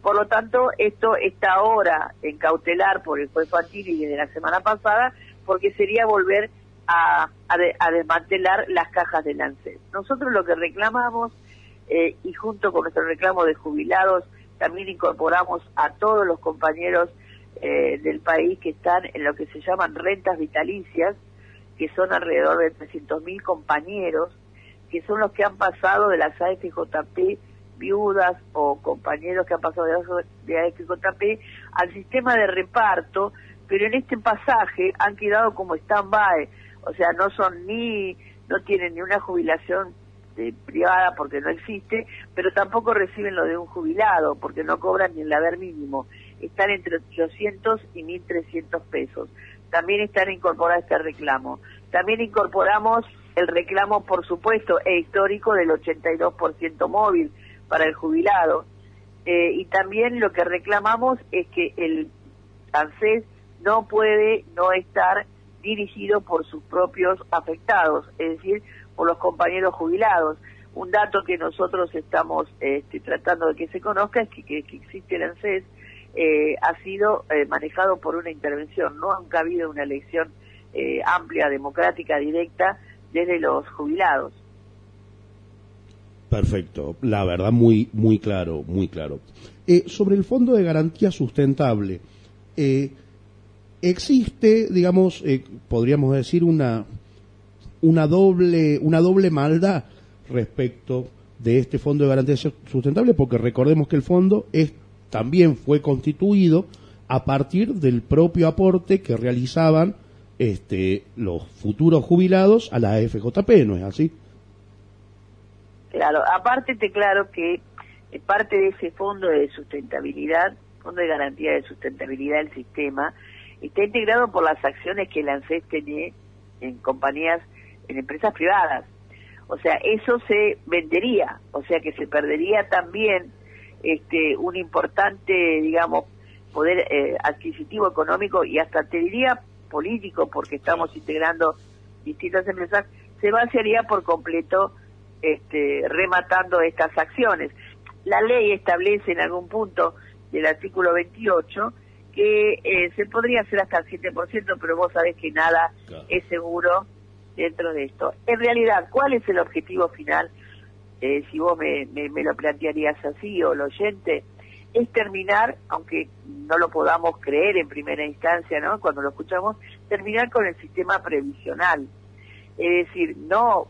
Por lo tanto, esto está ahora en cautelar por el juez Fantini desde la semana pasada, porque sería volver de, a desmantelar las cajas del ANSES. Nosotros lo que reclamamos eh, y junto con nuestro reclamo de jubilados también incorporamos a todos los compañeros eh, del país que están en lo que se llaman rentas vitalicias, que son alrededor de 300.000 compañeros, que son los que han pasado de las AFJP viudas o compañeros que han pasado de AFJP al sistema de reparto, pero en este pasaje han quedado como stand-by, o sea, no son ni, no tienen ni una jubilación de privada porque no existe, pero tampoco reciben lo de un jubilado porque no cobran ni el haber mínimo. Están entre 800 y 1.300 pesos. También están incorporados este reclamo. También incorporamos el reclamo, por supuesto, e histórico del 82% móvil para el jubilado. Eh, y también lo que reclamamos es que el ANSES no puede no estar dirigido por sus propios afectados, es decir, por los compañeros jubilados. Un dato que nosotros estamos este, tratando de que se conozca es que, que, existe el ANSES, eh, ha sido eh, manejado por una intervención, no ha habido una elección eh, amplia, democrática, directa desde los jubilados. Perfecto, la verdad muy muy claro, muy claro. Sobre el Fondo de Garantía Sustentable, existe, digamos, podríamos decir una una doble una doble maldad respecto de este Fondo de Garantía Sustentable, porque recordemos que el fondo es también fue constituido a partir del propio aporte que realizaban este, los futuros jubilados a la FJP, ¿no es así? Claro, aparte te claro que eh, parte de ese fondo de sustentabilidad, fondo de garantía de sustentabilidad del sistema, está integrado por las acciones que el ANSES en compañías, en empresas privadas. O sea, eso se vendería, o sea que se perdería también este un importante, digamos, poder eh, adquisitivo económico y hasta te diría político, porque estamos integrando distintas empresas, se vaciaría por completo este, rematando estas acciones. La ley establece en algún punto del artículo 28 que eh, se podría hacer hasta el 7%, pero vos sabés que nada claro. es seguro dentro de esto. En realidad, ¿cuál es el objetivo final? Eh, si vos me, me, lo plantearías así o el oyente, es terminar, aunque no lo podamos creer en primera instancia, ¿no? Cuando lo escuchamos, terminar con el sistema previsional. Es decir, no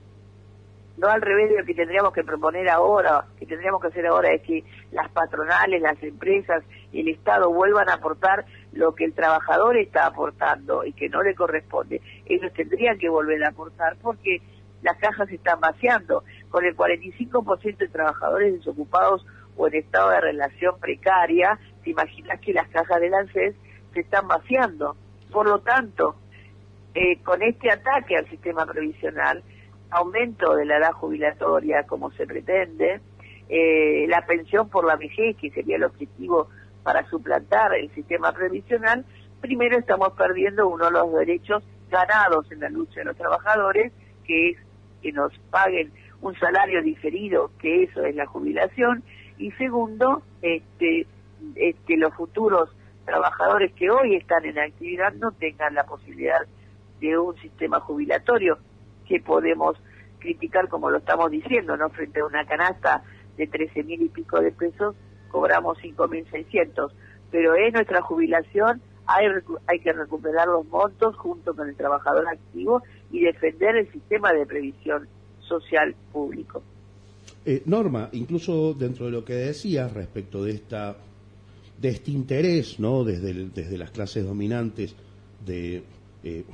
no al revés de lo que tendríamos que proponer ahora, que tendríamos que hacer ahora es que las patronales, las empresas y el Estado vuelvan a aportar lo que el trabajador está aportando y que no le corresponde. Ellos tendrían que volver a aportar porque las cajas se están vaciando. Con el 45% de trabajadores desocupados o en estado de relación precaria, te imaginas que las cajas del ANSES se están vaciando. Por lo tanto, eh, con este ataque al sistema previsional, aumento de la edad jubilatoria como se pretende, eh, la pensión por la vejez, que sería el objetivo para suplantar el sistema previsional, primero estamos perdiendo uno de los derechos ganados en la lucha de los trabajadores, que es que nos paguen un salario diferido, que eso es la jubilación, y segundo, este, este, los futuros trabajadores que hoy están en actividad no tengan la posibilidad de un sistema jubilatorio que podemos criticar como lo estamos diciendo, ¿no? Frente a una canasta de 13 mil y pico de pesos, cobramos 5.600. Pero es nuestra jubilación, hay, hay que recuperar los montos junto con el trabajador activo y defender el sistema de previsión social público. Eh, Norma, incluso dentro de lo que decías respecto de esta de este interés, ¿no? Desde, desde las clases dominantes de, eh,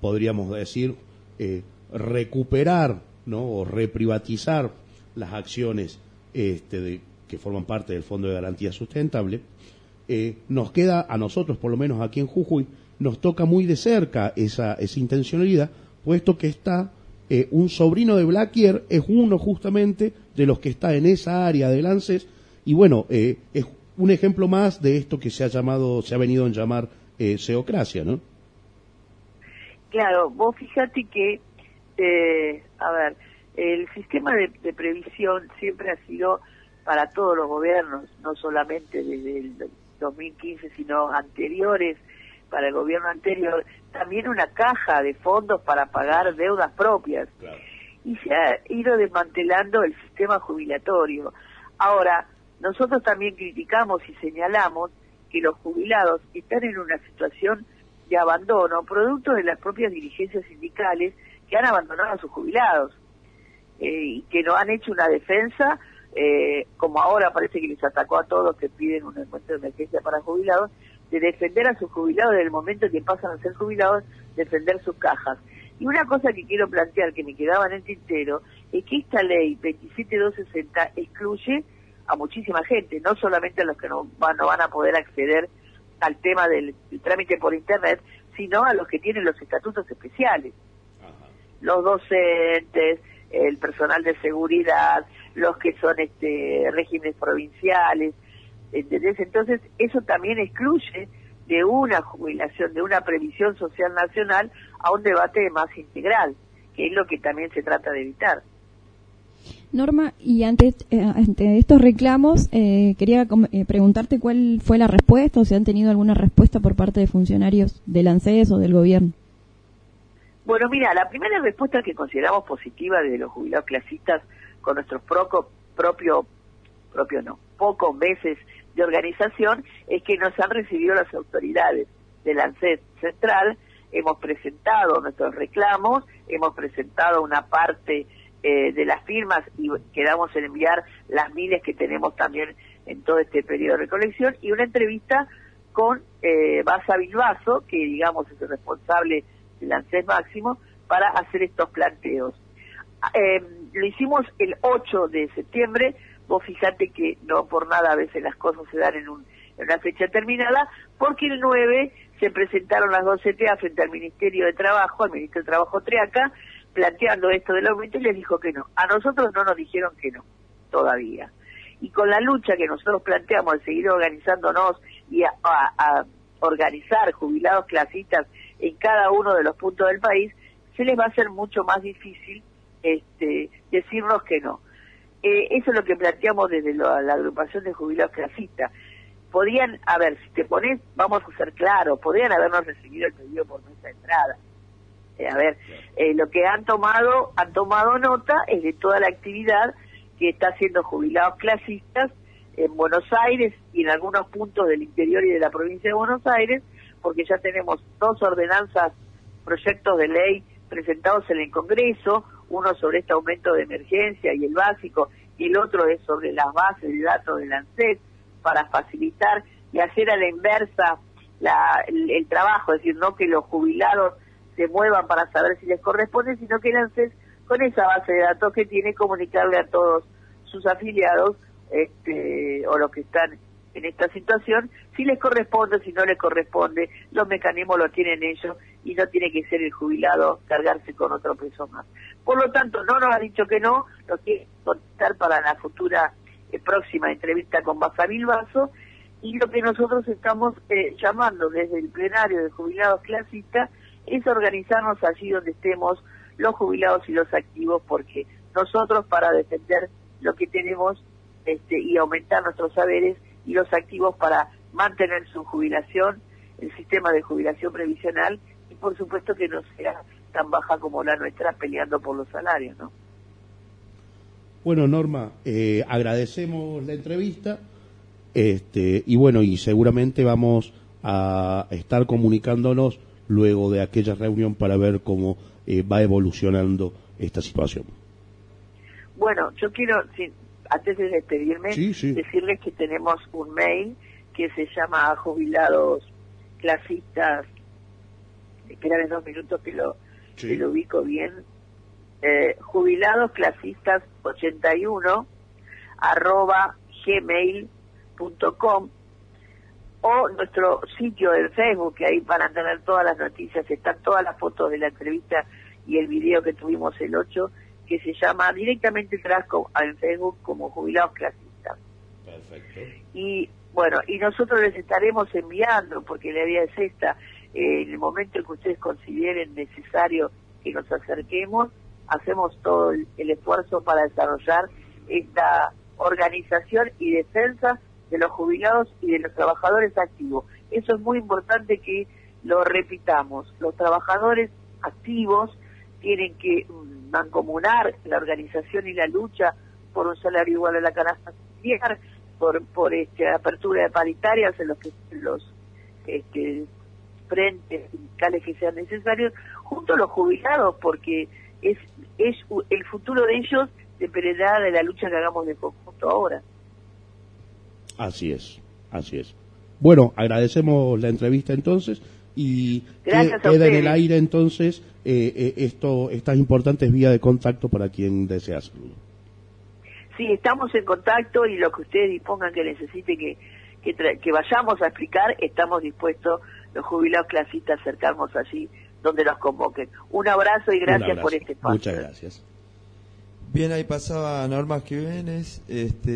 podríamos decir, eh, recuperar, ¿no? O reprivatizar las acciones este, de, que forman parte del Fondo de Garantía Sustentable, eh, nos queda a nosotros, por lo menos aquí en Jujuy, nos toca muy de cerca esa, esa intencionalidad, puesto que está eh, un sobrino de Blaquier, es uno justamente de los que está en esa área de Lances, y bueno, eh, es un ejemplo más de esto que se ha llamado, se ha venido a llamar eh, seocracia, ¿no? Claro, vos fíjate que, eh, a ver, el sistema de, de, previsión siempre ha sido para todos los gobiernos, no solamente desde el 2015, sino anteriores, para el gobierno anterior, también una caja de fondos para pagar deudas propias. Claro. Y se ha ido desmantelando el sistema jubilatorio. Ahora, nosotros también criticamos y señalamos que los jubilados están en una situación de abandono, producto de las propias dirigencias sindicales que han abandonado a sus jubilados eh, y que no han hecho una defensa, eh, como ahora parece que les atacó a todos que piden un encuentro de emergencia para jubilados, de defender a sus jubilados desde el momento que pasan a ser jubilados, defender sus cajas. Y una cosa que quiero plantear que me quedaba en el tintero es que esta ley 27260 excluye a muchísima gente, no solamente a los que no van, no van a poder acceder al tema del trámite por internet, sino a los que tienen los estatutos especiales. Los docentes, el personal de seguridad, los que son este regímenes provinciales, ¿entendés? Entonces, eso también excluye de una jubilación, de una previsión social nacional a un debate más integral, que es lo que también se trata de evitar. Norma, y ante, eh, estos reclamos, eh, quería eh, preguntarte cuál fue la respuesta, o si han tenido alguna respuesta por parte de funcionarios del ANSES o del gobierno. Bueno, mira, la primera respuesta que consideramos positiva de los jubilados clasistas con nuestros proco, propio, no, pocos meses de organización es que nos han recibido las autoridades del ANSES central, hemos presentado nuestros reclamos, hemos presentado una parte eh, de las firmas y quedamos en enviar las miles que tenemos también en todo este periodo de recolección y una entrevista con eh, Baza Bilbaso, que digamos es el responsable del ANSES máximo, para hacer estos planteos. Eh, lo hicimos el 8 de septiembre, vos fijate que no por nada a veces las cosas se dan en, un, en una fecha terminada, porque el 9 se presentaron las dos CTA frente al Ministerio de Trabajo, al Ministro de Trabajo Triaca, planteando esto del aumento y les dijo que no. A nosotros no nos dijeron que no, todavía. Y con la lucha que nosotros planteamos de seguir organizándonos y a- a organizar jubilados clasistas en cada uno de los puntos del país, se les va a hacer mucho más difícil este, decirnos que no. Eh, eso es lo que planteamos desde la agrupación de jubilados clasistas. Podían, a ver, si te pones, vamos a ser claros, podrían habernos recibido el pedido por nuestra entrada. Eh, a ver, eh, lo que han tomado, han tomado nota es de toda la actividad que está haciendo jubilados clasistas en Buenos Aires y en algunos puntos del interior y de la provincia de Buenos Aires, porque ya tenemos dos ordenanzas, proyectos de ley presentados en el Congreso, uno sobre este aumento de emergencia y el básico, y el otro es sobre las bases de datos del ANSES para facilitar y hacer a la inversa la- el, trabajo, es decir, no que los jubilados se muevan para saber si les corresponde, sino que el ANSES con esa base de datos que tiene comunicarle a todos sus afiliados este, o los que están en esta situación, si les corresponde, si no les corresponde, los mecanismos los tienen ellos y no tiene que ser el jubilado cargarse con otro peso más. Por lo tanto, no nos ha dicho que no, lo quiere contestar para la futura eh, próxima entrevista con Baza Bilbaso y lo que nosotros estamos eh, llamando desde el plenario de jubilados clasistas es organizarnos allí donde estemos los jubilados y los activos porque nosotros para defender lo que tenemos este, y aumentar nuestros saberes y los activos para mantener su jubilación, el sistema de jubilación previsional y por supuesto que no sea tan baja como la nuestra peleando por los salarios, ¿no? Bueno, Norma, eh, agradecemos la entrevista este, y bueno, y seguramente vamos a estar comunicándonos luego de aquella reunión para ver cómo eh, va evolucionando esta situación. Bueno, yo quiero, antes de despedirme, Sí, sí. decirles que tenemos un mail que se llama jubilados clasistas. Espérame dos minutos que lo, que lo ubico bien. Eh, jubilados clasistas 81 arroba gmail.com o nuestro sitio de Facebook, que ahí van a tener todas las noticias, están todas las fotos de la entrevista y el video que tuvimos el 8, que se llama directamente tras co- en Facebook como Jubilados Clasistas. Y bueno, y nosotros les estaremos enviando, porque la idea es esta, eh, en el momento en que ustedes consideren necesario que nos acerquemos, hacemos todo el, el esfuerzo para desarrollar esta organización y defensa de los jubilados y de los trabajadores activos. Eso es muy importante que lo repitamos. Los trabajadores activos tienen que mancomunar la organización y la lucha por un salario igual a la canasta familiar, por, por este, apertura de paritarias en los que los este, frentes sindicales que sean necesarios, junto a los jubilados, porque es, es el futuro de ellos dependerá de la lucha que hagamos de conjunto ahora. Así es, así es. Bueno, agradecemos la entrevista entonces y Gracias que- a queda en el aire entonces eh, eh, esto estas importantes vías de contacto para quien desea hacerlo. Sí, estamos en contacto y lo que ustedes dispongan que necesite que, que, tra- que vayamos a explicar, estamos dispuestos, los jubilados clasistas, a acercarnos allí donde nos convoquen. Un abrazo y gracias abrazo. por este espacio. Muchas gracias. Bien, ahí pasaba Norma Jiménez, este,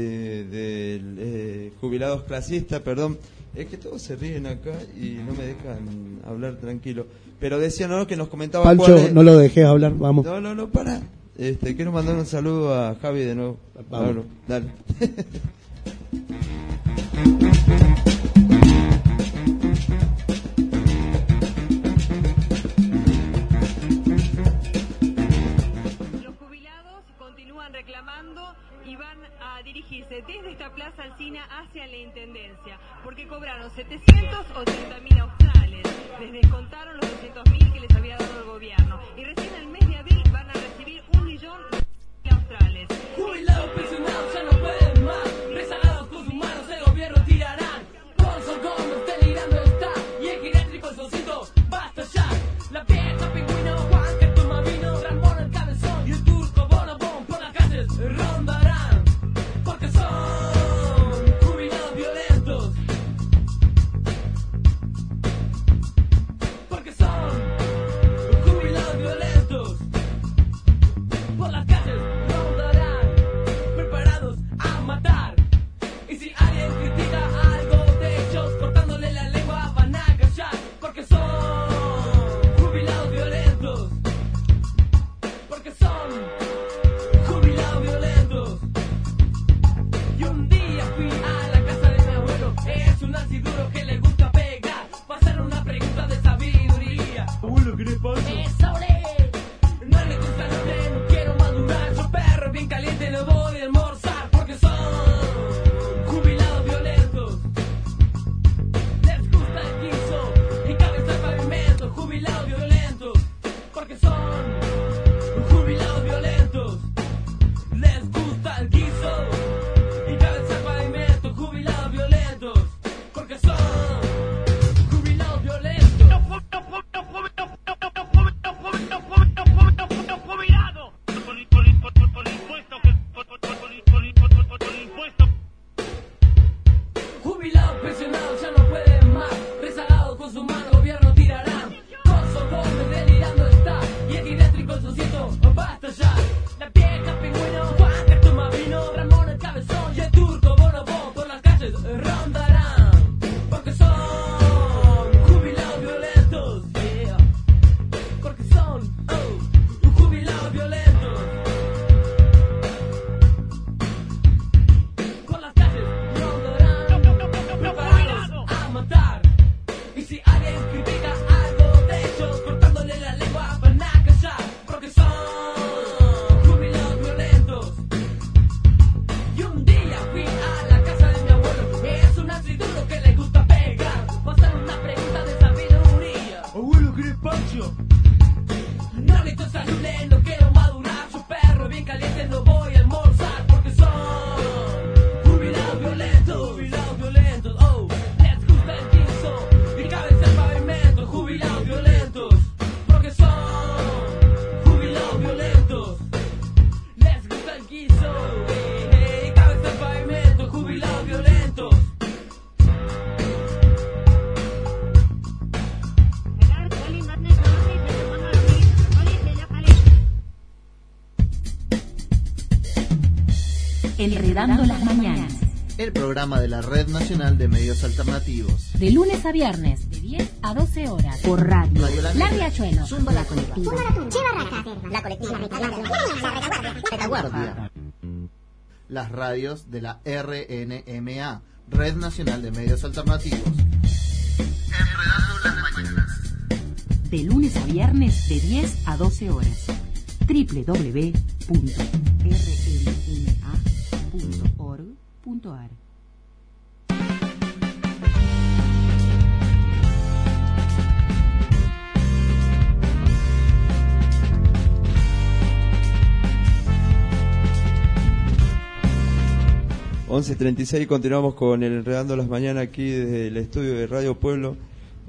del eh, jubilados clasistas, perdón. Es que todos se ríen acá y no me dejan hablar tranquilo. Pero decía, ¿no? Que nos comentaba Pancho, es- no lo dejé hablar, vamos. No, no, no, para. Este, quiero mandar un saludo a Javi de nuevo. Pablo, dale. desde esta plaza Alcina hacia la Intendencia, porque cobraron 780 mil australes, les descontaron los 200 mil que les había dado el gobierno, y recién en el mes de abril van a recibir un millón de australes. Abuelo, ¿querés pancho? No necesito saludé, no quiero madurar. Yo perro bien caliente, no voy de la Red Nacional de Medios Alternativos. De lunes a viernes, de 10 a 12 horas. Por radio. la, la Riachuelo. Zumba la colectiva. Zumba la. La colectiva. La retaguardia. Las radios de la RNMA, Red Nacional de Medios Alternativos. De lunes a viernes, de 10 a 12 horas. www.rn 11.36, continuamos con el Enredando las Mañanas aquí desde el estudio de Radio Pueblo.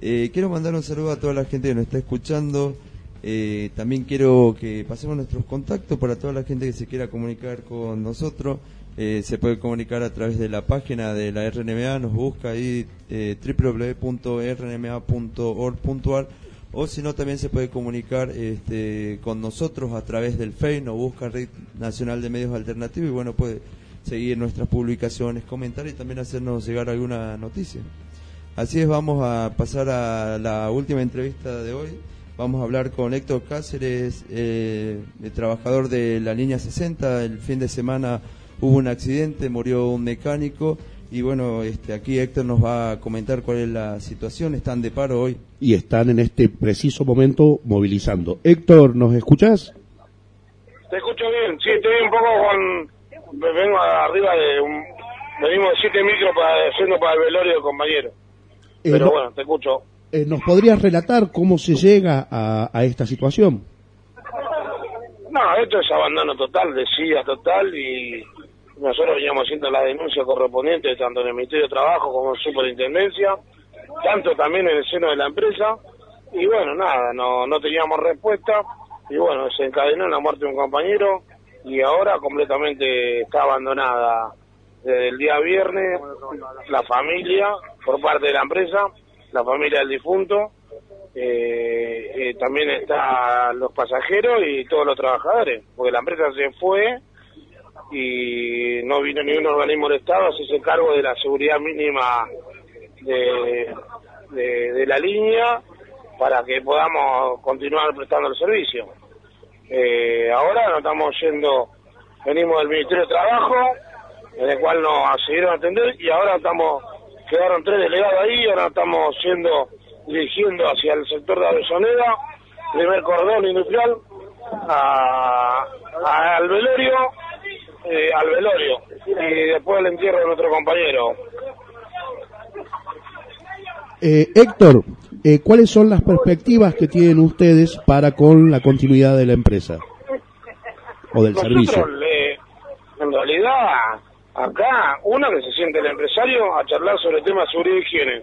Eh, quiero mandar un saludo a toda la gente que nos está escuchando. Eh, también quiero que pasemos nuestros contactos para toda la gente que se quiera comunicar con nosotros. Eh, se puede comunicar a través de la página de la RNMA, nos busca ahí eh, www.rnma.org.ar o si no también se puede comunicar este, con nosotros a través del FEI, nos busca Red Nacional de Medios Alternativos y bueno, puede seguir nuestras publicaciones, comentar y también hacernos llegar alguna noticia. Así es, vamos a pasar a la última entrevista de hoy. Vamos a hablar con Héctor Cáceres, eh, el trabajador de la línea 60. El fin de semana hubo un accidente, murió un mecánico y bueno, este, aquí Héctor nos va a comentar cuál es la situación. Están de paro hoy. Y están en este preciso momento movilizando. Héctor, ¿nos escuchás? Te escucho bien, sí, estoy un poco con... Vengo arriba de un... Venimos de siete micros para, yendo para el velorio del compañero. Eh, Pero no- bueno, te escucho. Eh, ¿Nos podrías relatar cómo se llega a, a esta situación? No, esto es abandono total, decía total y nosotros veníamos haciendo la denuncia correspondiente tanto en el Ministerio de Trabajo como en Superintendencia, tanto también en el seno de la empresa y bueno, nada, no, no teníamos respuesta y bueno, se encadenó la muerte de un compañero y ahora completamente está abandonada desde el día viernes la familia por parte de la empresa, la familia del difunto, eh, eh, también están los pasajeros y todos los trabajadores, porque la empresa se fue y no vino ningún organismo del Estado a hacerse cargo de la seguridad mínima de, de, de la línea para que podamos continuar prestando el servicio. Eh, ahora nos estamos yendo, venimos del Ministerio de Trabajo, en el cual nos accedieron a atender y ahora estamos, quedaron tres delegados ahí, ahora estamos yendo, dirigiendo hacia el sector de Avellaneda, primer cordón industrial, a, a- al velorio, eh, al velorio, y después el entierro de nuestro compañero. Eh, Héctor, eh, ¿cuáles son las perspectivas que tienen ustedes para con la continuidad de la empresa o del servicio? Eh, en realidad, acá, uno que se siente el empresario a charlar sobre temas de seguridad y higiene,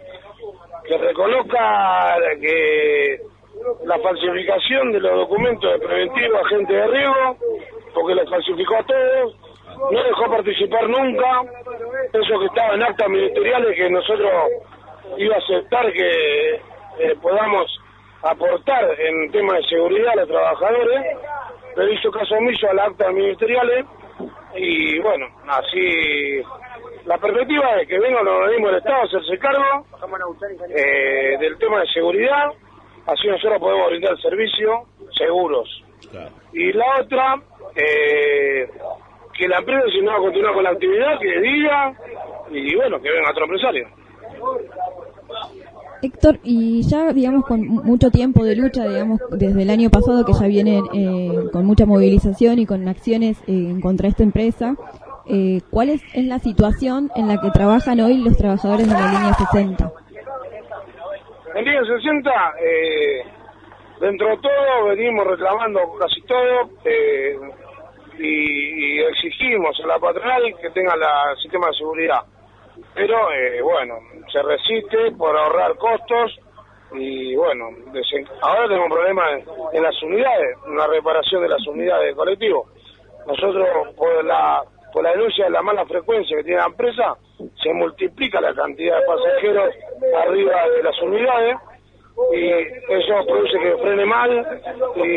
que reconozca que la falsificación de los documentos de preventivo a gente de riesgo, porque los falsificó a todos, no dejó participar nunca, eso que estaba en actas ministeriales que nosotros iba a aceptar que eh, podamos aportar en temas de seguridad a los trabajadores, pero hizo caso omiso a las actas ministeriales y bueno, así la perspectiva es que venga los organismos del Estado a hacerse cargo eh, del tema de seguridad, así nosotros podemos brindar servicios seguros. Y la otra, eh, que la empresa si no va a continuar con la actividad, que diga, y bueno, que venga otro empresario. Héctor, y ya, digamos, con mucho tiempo de lucha, digamos, desde el año pasado que ya vienen eh, con mucha movilización y con acciones eh, contra esta empresa, eh, ¿cuál es, la situación en la que trabajan hoy los trabajadores de la línea 60? En línea 60, eh, dentro de todo, venimos reclamando casi todo eh, y, y exigimos a la patronal que tenga el sistema de seguridad. Pero, eh, bueno, se resiste por ahorrar costos y, bueno, ahora tenemos un problema en, las unidades, una reparación de las unidades de colectivo. Nosotros, por la, por la denuncia de la mala frecuencia que tiene la empresa, se multiplica la cantidad de pasajeros arriba de las unidades y eso produce que frene mal y,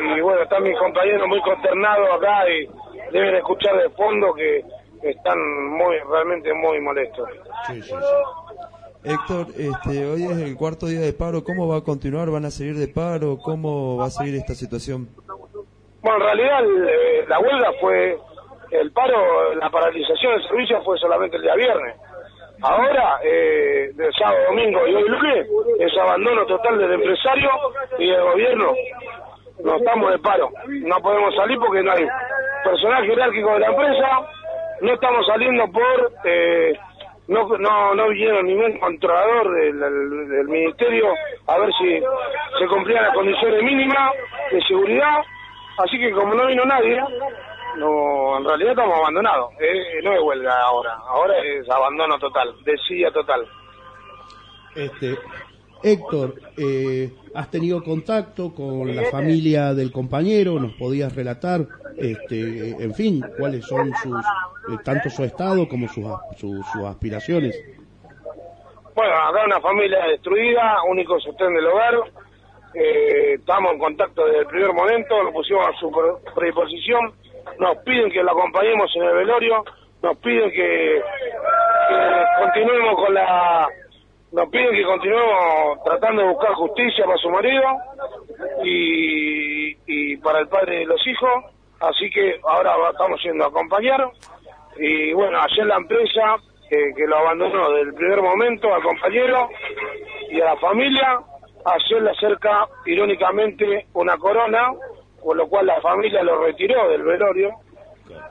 y bueno, están mis compañeros muy consternados acá y deben escuchar de fondo que están muy realmente muy molestos. Héctor, este, hoy es el cuarto día de paro. ¿Cómo va a continuar? ¿Van a seguir de paro? ¿Cómo va a seguir esta situación? Bueno, en realidad el, eh, la huelga fue, el paro, la paralización del servicio fue solamente el día viernes. Ahora, eh, del sábado, domingo y hoy lunes, es abandono total del empresario y del gobierno. No estamos de paro. No podemos salir porque no hay personal jerárquico de la empresa. No estamos saliendo por... eh, no, no, no vinieron ningún controlador del, del- ministerio a ver si se cumplían las condiciones mínimas de seguridad. Así que como no vino nadie, no, en realidad estamos abandonados. Eh, no es huelga ahora, ahora es abandono total, desilla total. Este, Héctor, eh, ¿has tenido contacto con la familia del compañero? ¿Nos podías relatar, este, en fin, cuáles son sus, eh, tanto su estado como sus, sus aspiraciones? Bueno, acá una familia destruida, único sostén del hogar. Eh, estamos en contacto desde el primer momento, lo pusimos a su pre- predisposición. Nos piden que lo acompañemos en el velorio, nos piden que continuemos con la. Nos piden que continuemos tratando de buscar justicia para su marido y, y para el padre de los hijos. Así que ahora estamos yendo a acompañar. Y bueno, ayer la empresa eh, que lo abandonó desde el primer momento al compañero y a la familia, ayer le acerca irónicamente una corona, con lo cual la familia lo retiró del velorio,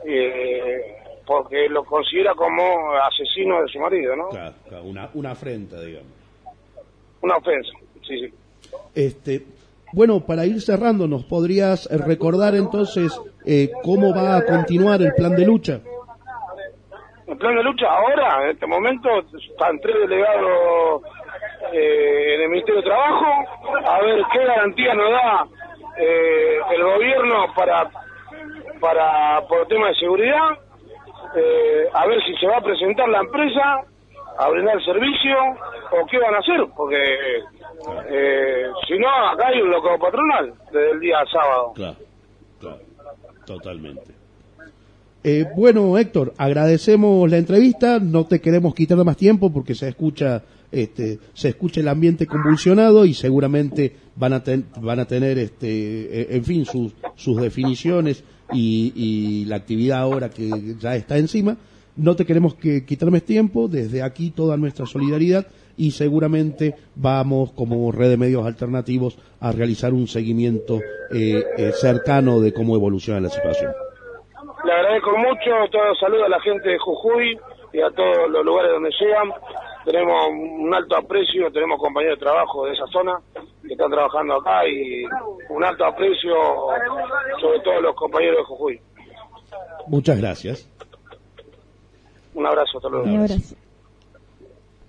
eh, porque lo considera como asesino de su marido, ¿no? Claro, claro, una, una afrenta, digamos. Una ofensa, sí, sí. Este, bueno, para ir cerrando, ¿nos podrías recordar entonces eh, cómo va a continuar el plan de lucha? El plan de lucha ahora, en este momento, están tres delegados eh, en el Ministerio de Trabajo, a ver qué garantía nos da eh, el gobierno para, para por tema de seguridad, eh, a ver si se va a presentar la empresa a brindar el servicio o qué van a hacer, porque eh, si no, acá hay un loco patronal desde el día sábado. Claro, claro, totalmente. Eh, bueno, Héctor, agradecemos la entrevista, no te queremos quitar más tiempo porque se escucha, este, se escucha el ambiente convulsionado y seguramente van a, ten- van a tener, este, eh, en fin, sus, sus definiciones y, y la actividad ahora que ya está encima. No te queremos que quitar tiempo, desde aquí toda nuestra solidaridad y seguramente vamos como red de medios alternativos a realizar un seguimiento eh, eh, cercano de cómo evoluciona la situación. Le agradezco mucho, todo saludo a la gente de Jujuy y a todos los lugares donde llegan. Tenemos un alto aprecio, tenemos compañeros de trabajo de esa zona que están trabajando acá y un alto aprecio sobre todo los compañeros de Jujuy. Muchas gracias. Un abrazo, hasta luego. Un abrazo.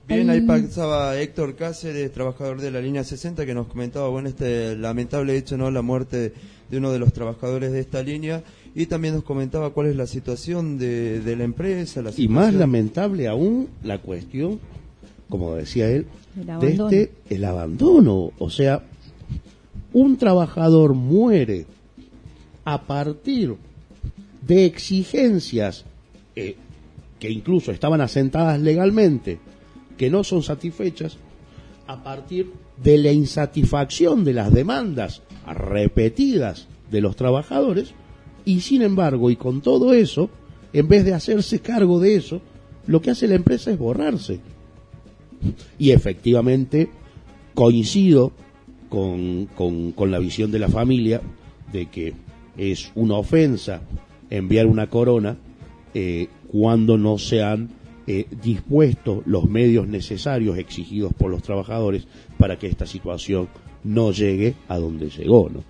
Bien, ahí Ahí- pasaba Héctor Cáceres, trabajador de la línea 60, que nos comentaba, bueno, este lamentable hecho, ¿no? La muerte de uno de los trabajadores de esta línea. Y también nos comentaba cuál es la situación de, de la empresa, la Y más lamentable aún la cuestión, como decía él, El de abandono. este, el abandono. O sea, un trabajador muere a partir de exigencias eh, que incluso estaban asentadas legalmente, que no son satisfechas, a partir de la insatisfacción de las demandas repetidas de los trabajadores, y sin embargo, y con todo eso, en vez de hacerse cargo de eso, lo que hace la empresa es borrarse. Y efectivamente coincido con, con- la visión de la familia de que es una ofensa enviar una corona eh, cuando no se han eh, dispuesto los medios necesarios exigidos por los trabajadores para que esta situación no llegue a donde llegó, ¿no?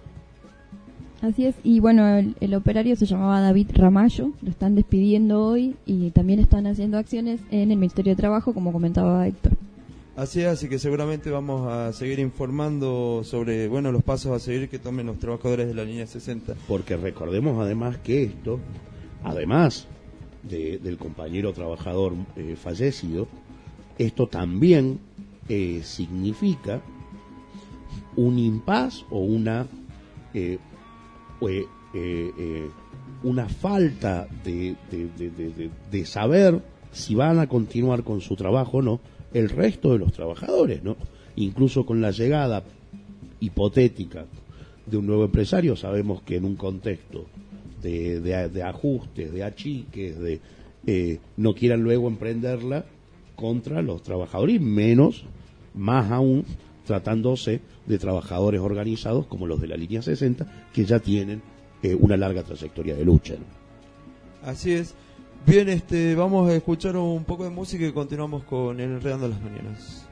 Así es, y bueno, el, el operario se llamaba David Ramallo, lo están despidiendo hoy y también están haciendo acciones en el Ministerio de Trabajo, como comentaba Héctor. Así es, así que seguramente vamos a seguir informando sobre, bueno, los pasos a seguir que tomen los trabajadores de la línea 60. Porque recordemos además que esto, además de- del compañero trabajador eh, fallecido, esto también eh, significa un impas o una eh, eh, eh, una falta de, saber si van a continuar con su trabajo o no el resto de los trabajadores, ¿no? Incluso con la llegada hipotética de un nuevo empresario, sabemos que en un contexto de ajustes, de achiques, de eh, no quieran luego emprenderla contra los trabajadores, y menos, más aún, tratándose de trabajadores organizados como los de la línea 60, que ya tienen eh, una larga trayectoria de lucha. Así es. Bien, este, vamos a escuchar un poco de música y continuamos con Enredando las Mañanas.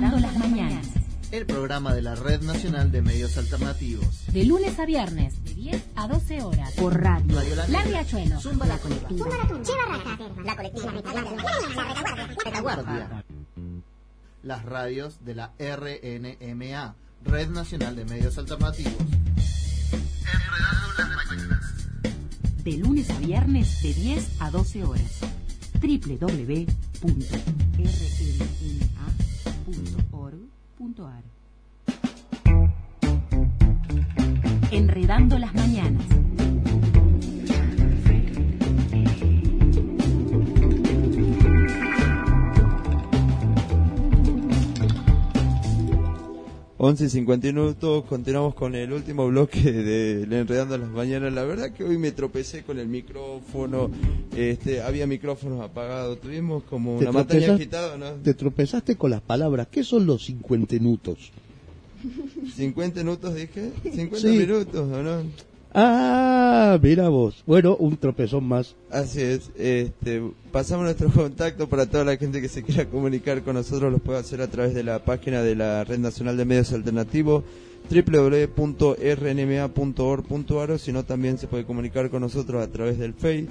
Las mañanas. El programa de la Red Nacional de Medios Alternativos. De lunes a viernes, de 10 a 12 horas. Por radio. Radio La La. Riachuelo. Zumba la la colectiva. La colectiva. La Retaguardia. Las radios de la RNMA, Red Nacional de Medios Alternativos. De lunes a viernes, de 10 a 12 horas. www.rnma.org.ar Enredando las mañanas. Once y 50 minutos, continuamos con el último bloque de Le Enredando las Mañanas. La verdad que hoy me tropecé con el micrófono, este, había micrófonos apagados, tuvimos como una montaña agitada, ¿no? Te tropezaste con las palabras. ¿Qué son los cincuentenutos? 50 minutos dije, 50 Sí. minutos, ¿o no? Ah, mira vos. Bueno, un tropezón más. Así es, este, pasamos nuestro contacto para toda la gente que se quiera comunicar con nosotros, lo puede hacer a través de la página de la Red Nacional de Medios Alternativos www.rnma.org.ar o si no también se puede comunicar con nosotros a través del Face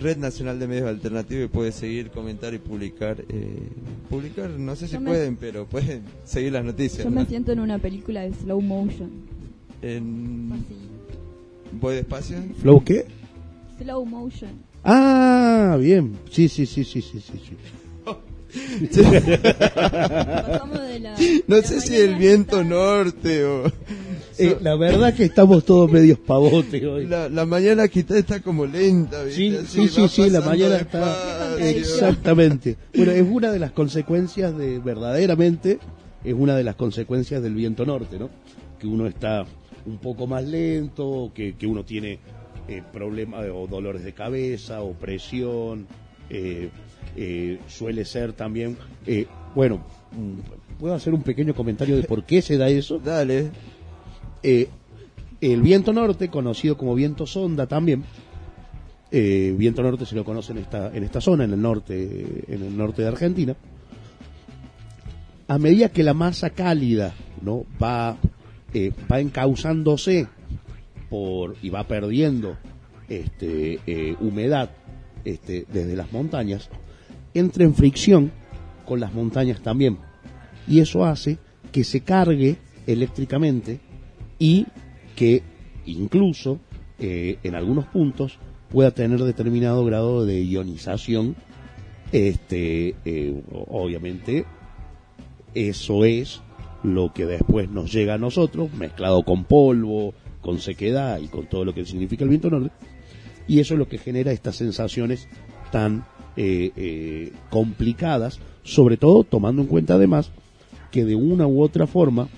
Red Nacional de Medios Alternativos y puede seguir, comentar y publicar eh, publicar, no sé si me- pueden, pero pueden seguir las noticias. Yo ¿no? me siento en una película de slow motion. En... ¿Voy despacio? ¿Flow qué? Slow motion. Ah, bien. Sí, sí, sí, sí, sí, sí. sí. Pasamos de la- no de sé la si el viento norte o... Eh, la verdad que estamos todos medios pavotes hoy. La, la mañana quizá está como lenta, ¿viste? Sí, Así sí, sí, la mañana está... Exactamente. Bueno, es una de las consecuencias de, verdaderamente, es una de las consecuencias del viento norte, ¿no? Que uno está un poco más lento, que, que uno tiene eh, problemas o dolores de cabeza o presión, eh, eh, suele ser también, bueno, mm, puedo hacer un pequeño comentario de por qué se da eso. Dale. El viento norte, conocido como viento sonda también, eh, viento norte se lo conoce en esta, en esta zona, en el norte, en el norte de Argentina. A medida que la masa cálida no va, eh, va encauzándose por, y va perdiendo este, eh, humedad este, desde las montañas, entra en fricción con las montañas también. Y eso hace que se cargue eléctricamente y que incluso eh, en algunos puntos pueda tener determinado grado de ionización. Este, obviamente, eso es lo que después nos llega a nosotros, mezclado con polvo, con sequedad y con todo lo que significa el viento norte. Y eso es lo que genera estas sensaciones tan eh, eh, complicadas, sobre todo tomando en cuenta además que de una u otra forma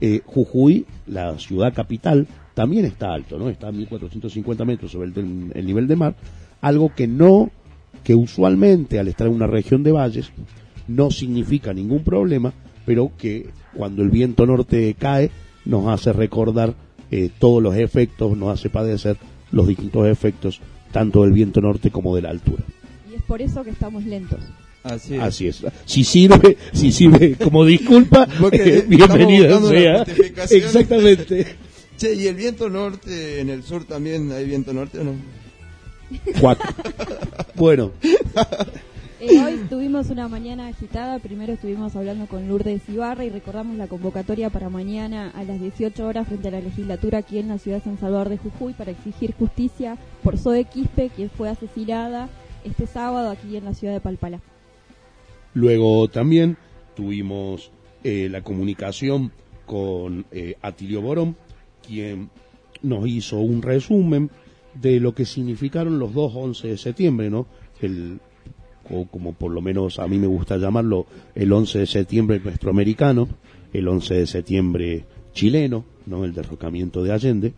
eh, Jujuy, la ciudad capital, también está alto, ¿no? Está a 1450 metros sobre el, el nivel de mar, algo que no, que usualmente al estar en una región de valles no significa ningún problema, pero que cuando el viento norte cae nos hace recordar eh, todos los efectos, nos hace padecer los distintos efectos tanto del viento norte como de la altura. Y es por eso que estamos lentos. Así es. Así es. Si sirve, si sirve como disculpa, eh, bienvenida sea. Exactamente. Che, ¿y el viento norte en el sur también hay viento norte o no? Cuatro. Bueno, Eh, hoy tuvimos una mañana agitada. Primero estuvimos hablando con Lourdes Ibarra y recordamos la convocatoria para mañana a las 18 horas frente a la legislatura aquí en la ciudad de San Salvador de Jujuy para exigir justicia por Zoe Quispe, quien fue asesinada este sábado aquí en la ciudad de Palpalá. luego también tuvimos eh, la comunicación con eh, Atilio Borón, quien nos hizo un resumen de lo que significaron los dos 11 de septiembre, ¿no? El, o como por lo menos a mí me gusta llamarlo, el 11 de septiembre nuestro americano, el 11 de septiembre chileno, ¿no? El derrocamiento de Allende,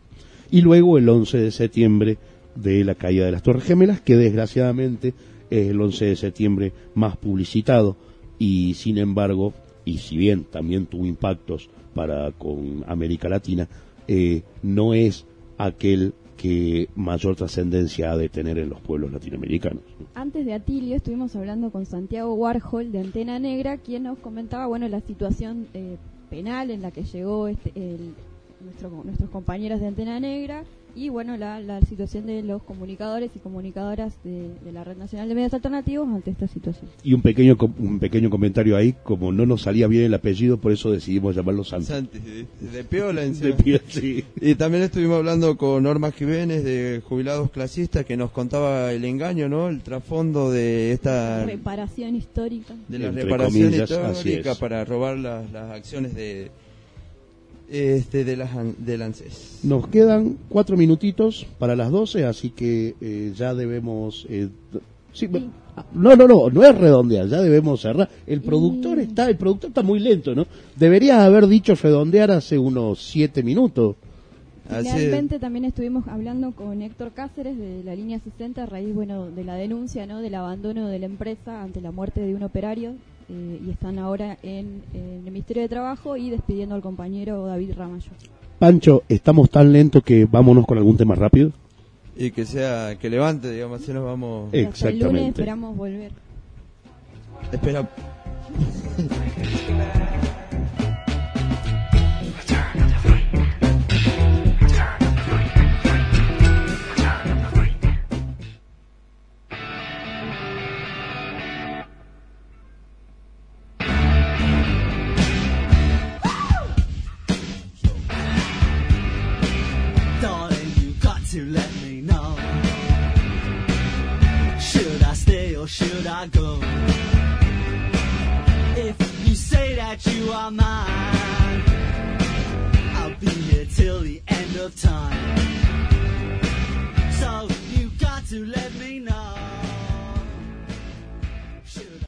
y luego el 11 de septiembre de la caída de las Torres Gemelas, que desgraciadamente es el 11 de septiembre más publicitado y sin embargo, y si bien también tuvo impactos para con América Latina, eh, no es aquel que mayor trascendencia ha de tener en los pueblos latinoamericanos. Antes de Atilio estuvimos hablando con Santiago Warhol de Antena Negra, quien nos comentaba bueno la situación eh, penal en la que llegó este, el- nuestro- nuestros compañeros de Antena Negra y bueno la, la situación de los comunicadores y comunicadoras de, de la Red Nacional de Medios Alternativos ante esta situación. Y un pequeño com- un pequeño comentario ahí, como no nos salía bien el apellido, por eso decidimos llamarlo Santos. Santi, de, piola encima. De piola, sí. Y también estuvimos hablando con Norma Jiménez de Jubilados Clasistas que nos contaba el engaño, ¿no? El trasfondo de esta Reparación histórica. de la Entre reparación comillas, histórica para robar las, las acciones de este de las an- del ANSES. Nos quedan cuatro minutitos para las doce, así que eh, ya debemos... eh, sí, no, no, no, no es redondear, ya debemos cerrar. El productor está, el productor está muy lento, ¿no? Deberías haber dicho redondear hace unos siete minutos. Finalmente también estuvimos hablando con Héctor Cáceres de la línea 60 a raíz bueno de la denuncia no del abandono de la empresa ante la muerte de un operario eh, y están ahora en, en el Ministerio de Trabajo y despidiendo al compañero David Ramallo. Pancho, estamos tan lentos que vámonos con algún tema rápido. Y que sea que levante, digamos, así nos vamos. Eh. Hasta el lunes esperamos volver. Espera. Michael. If you say that you are mine, I'll be here till the end of time. So you got to let me.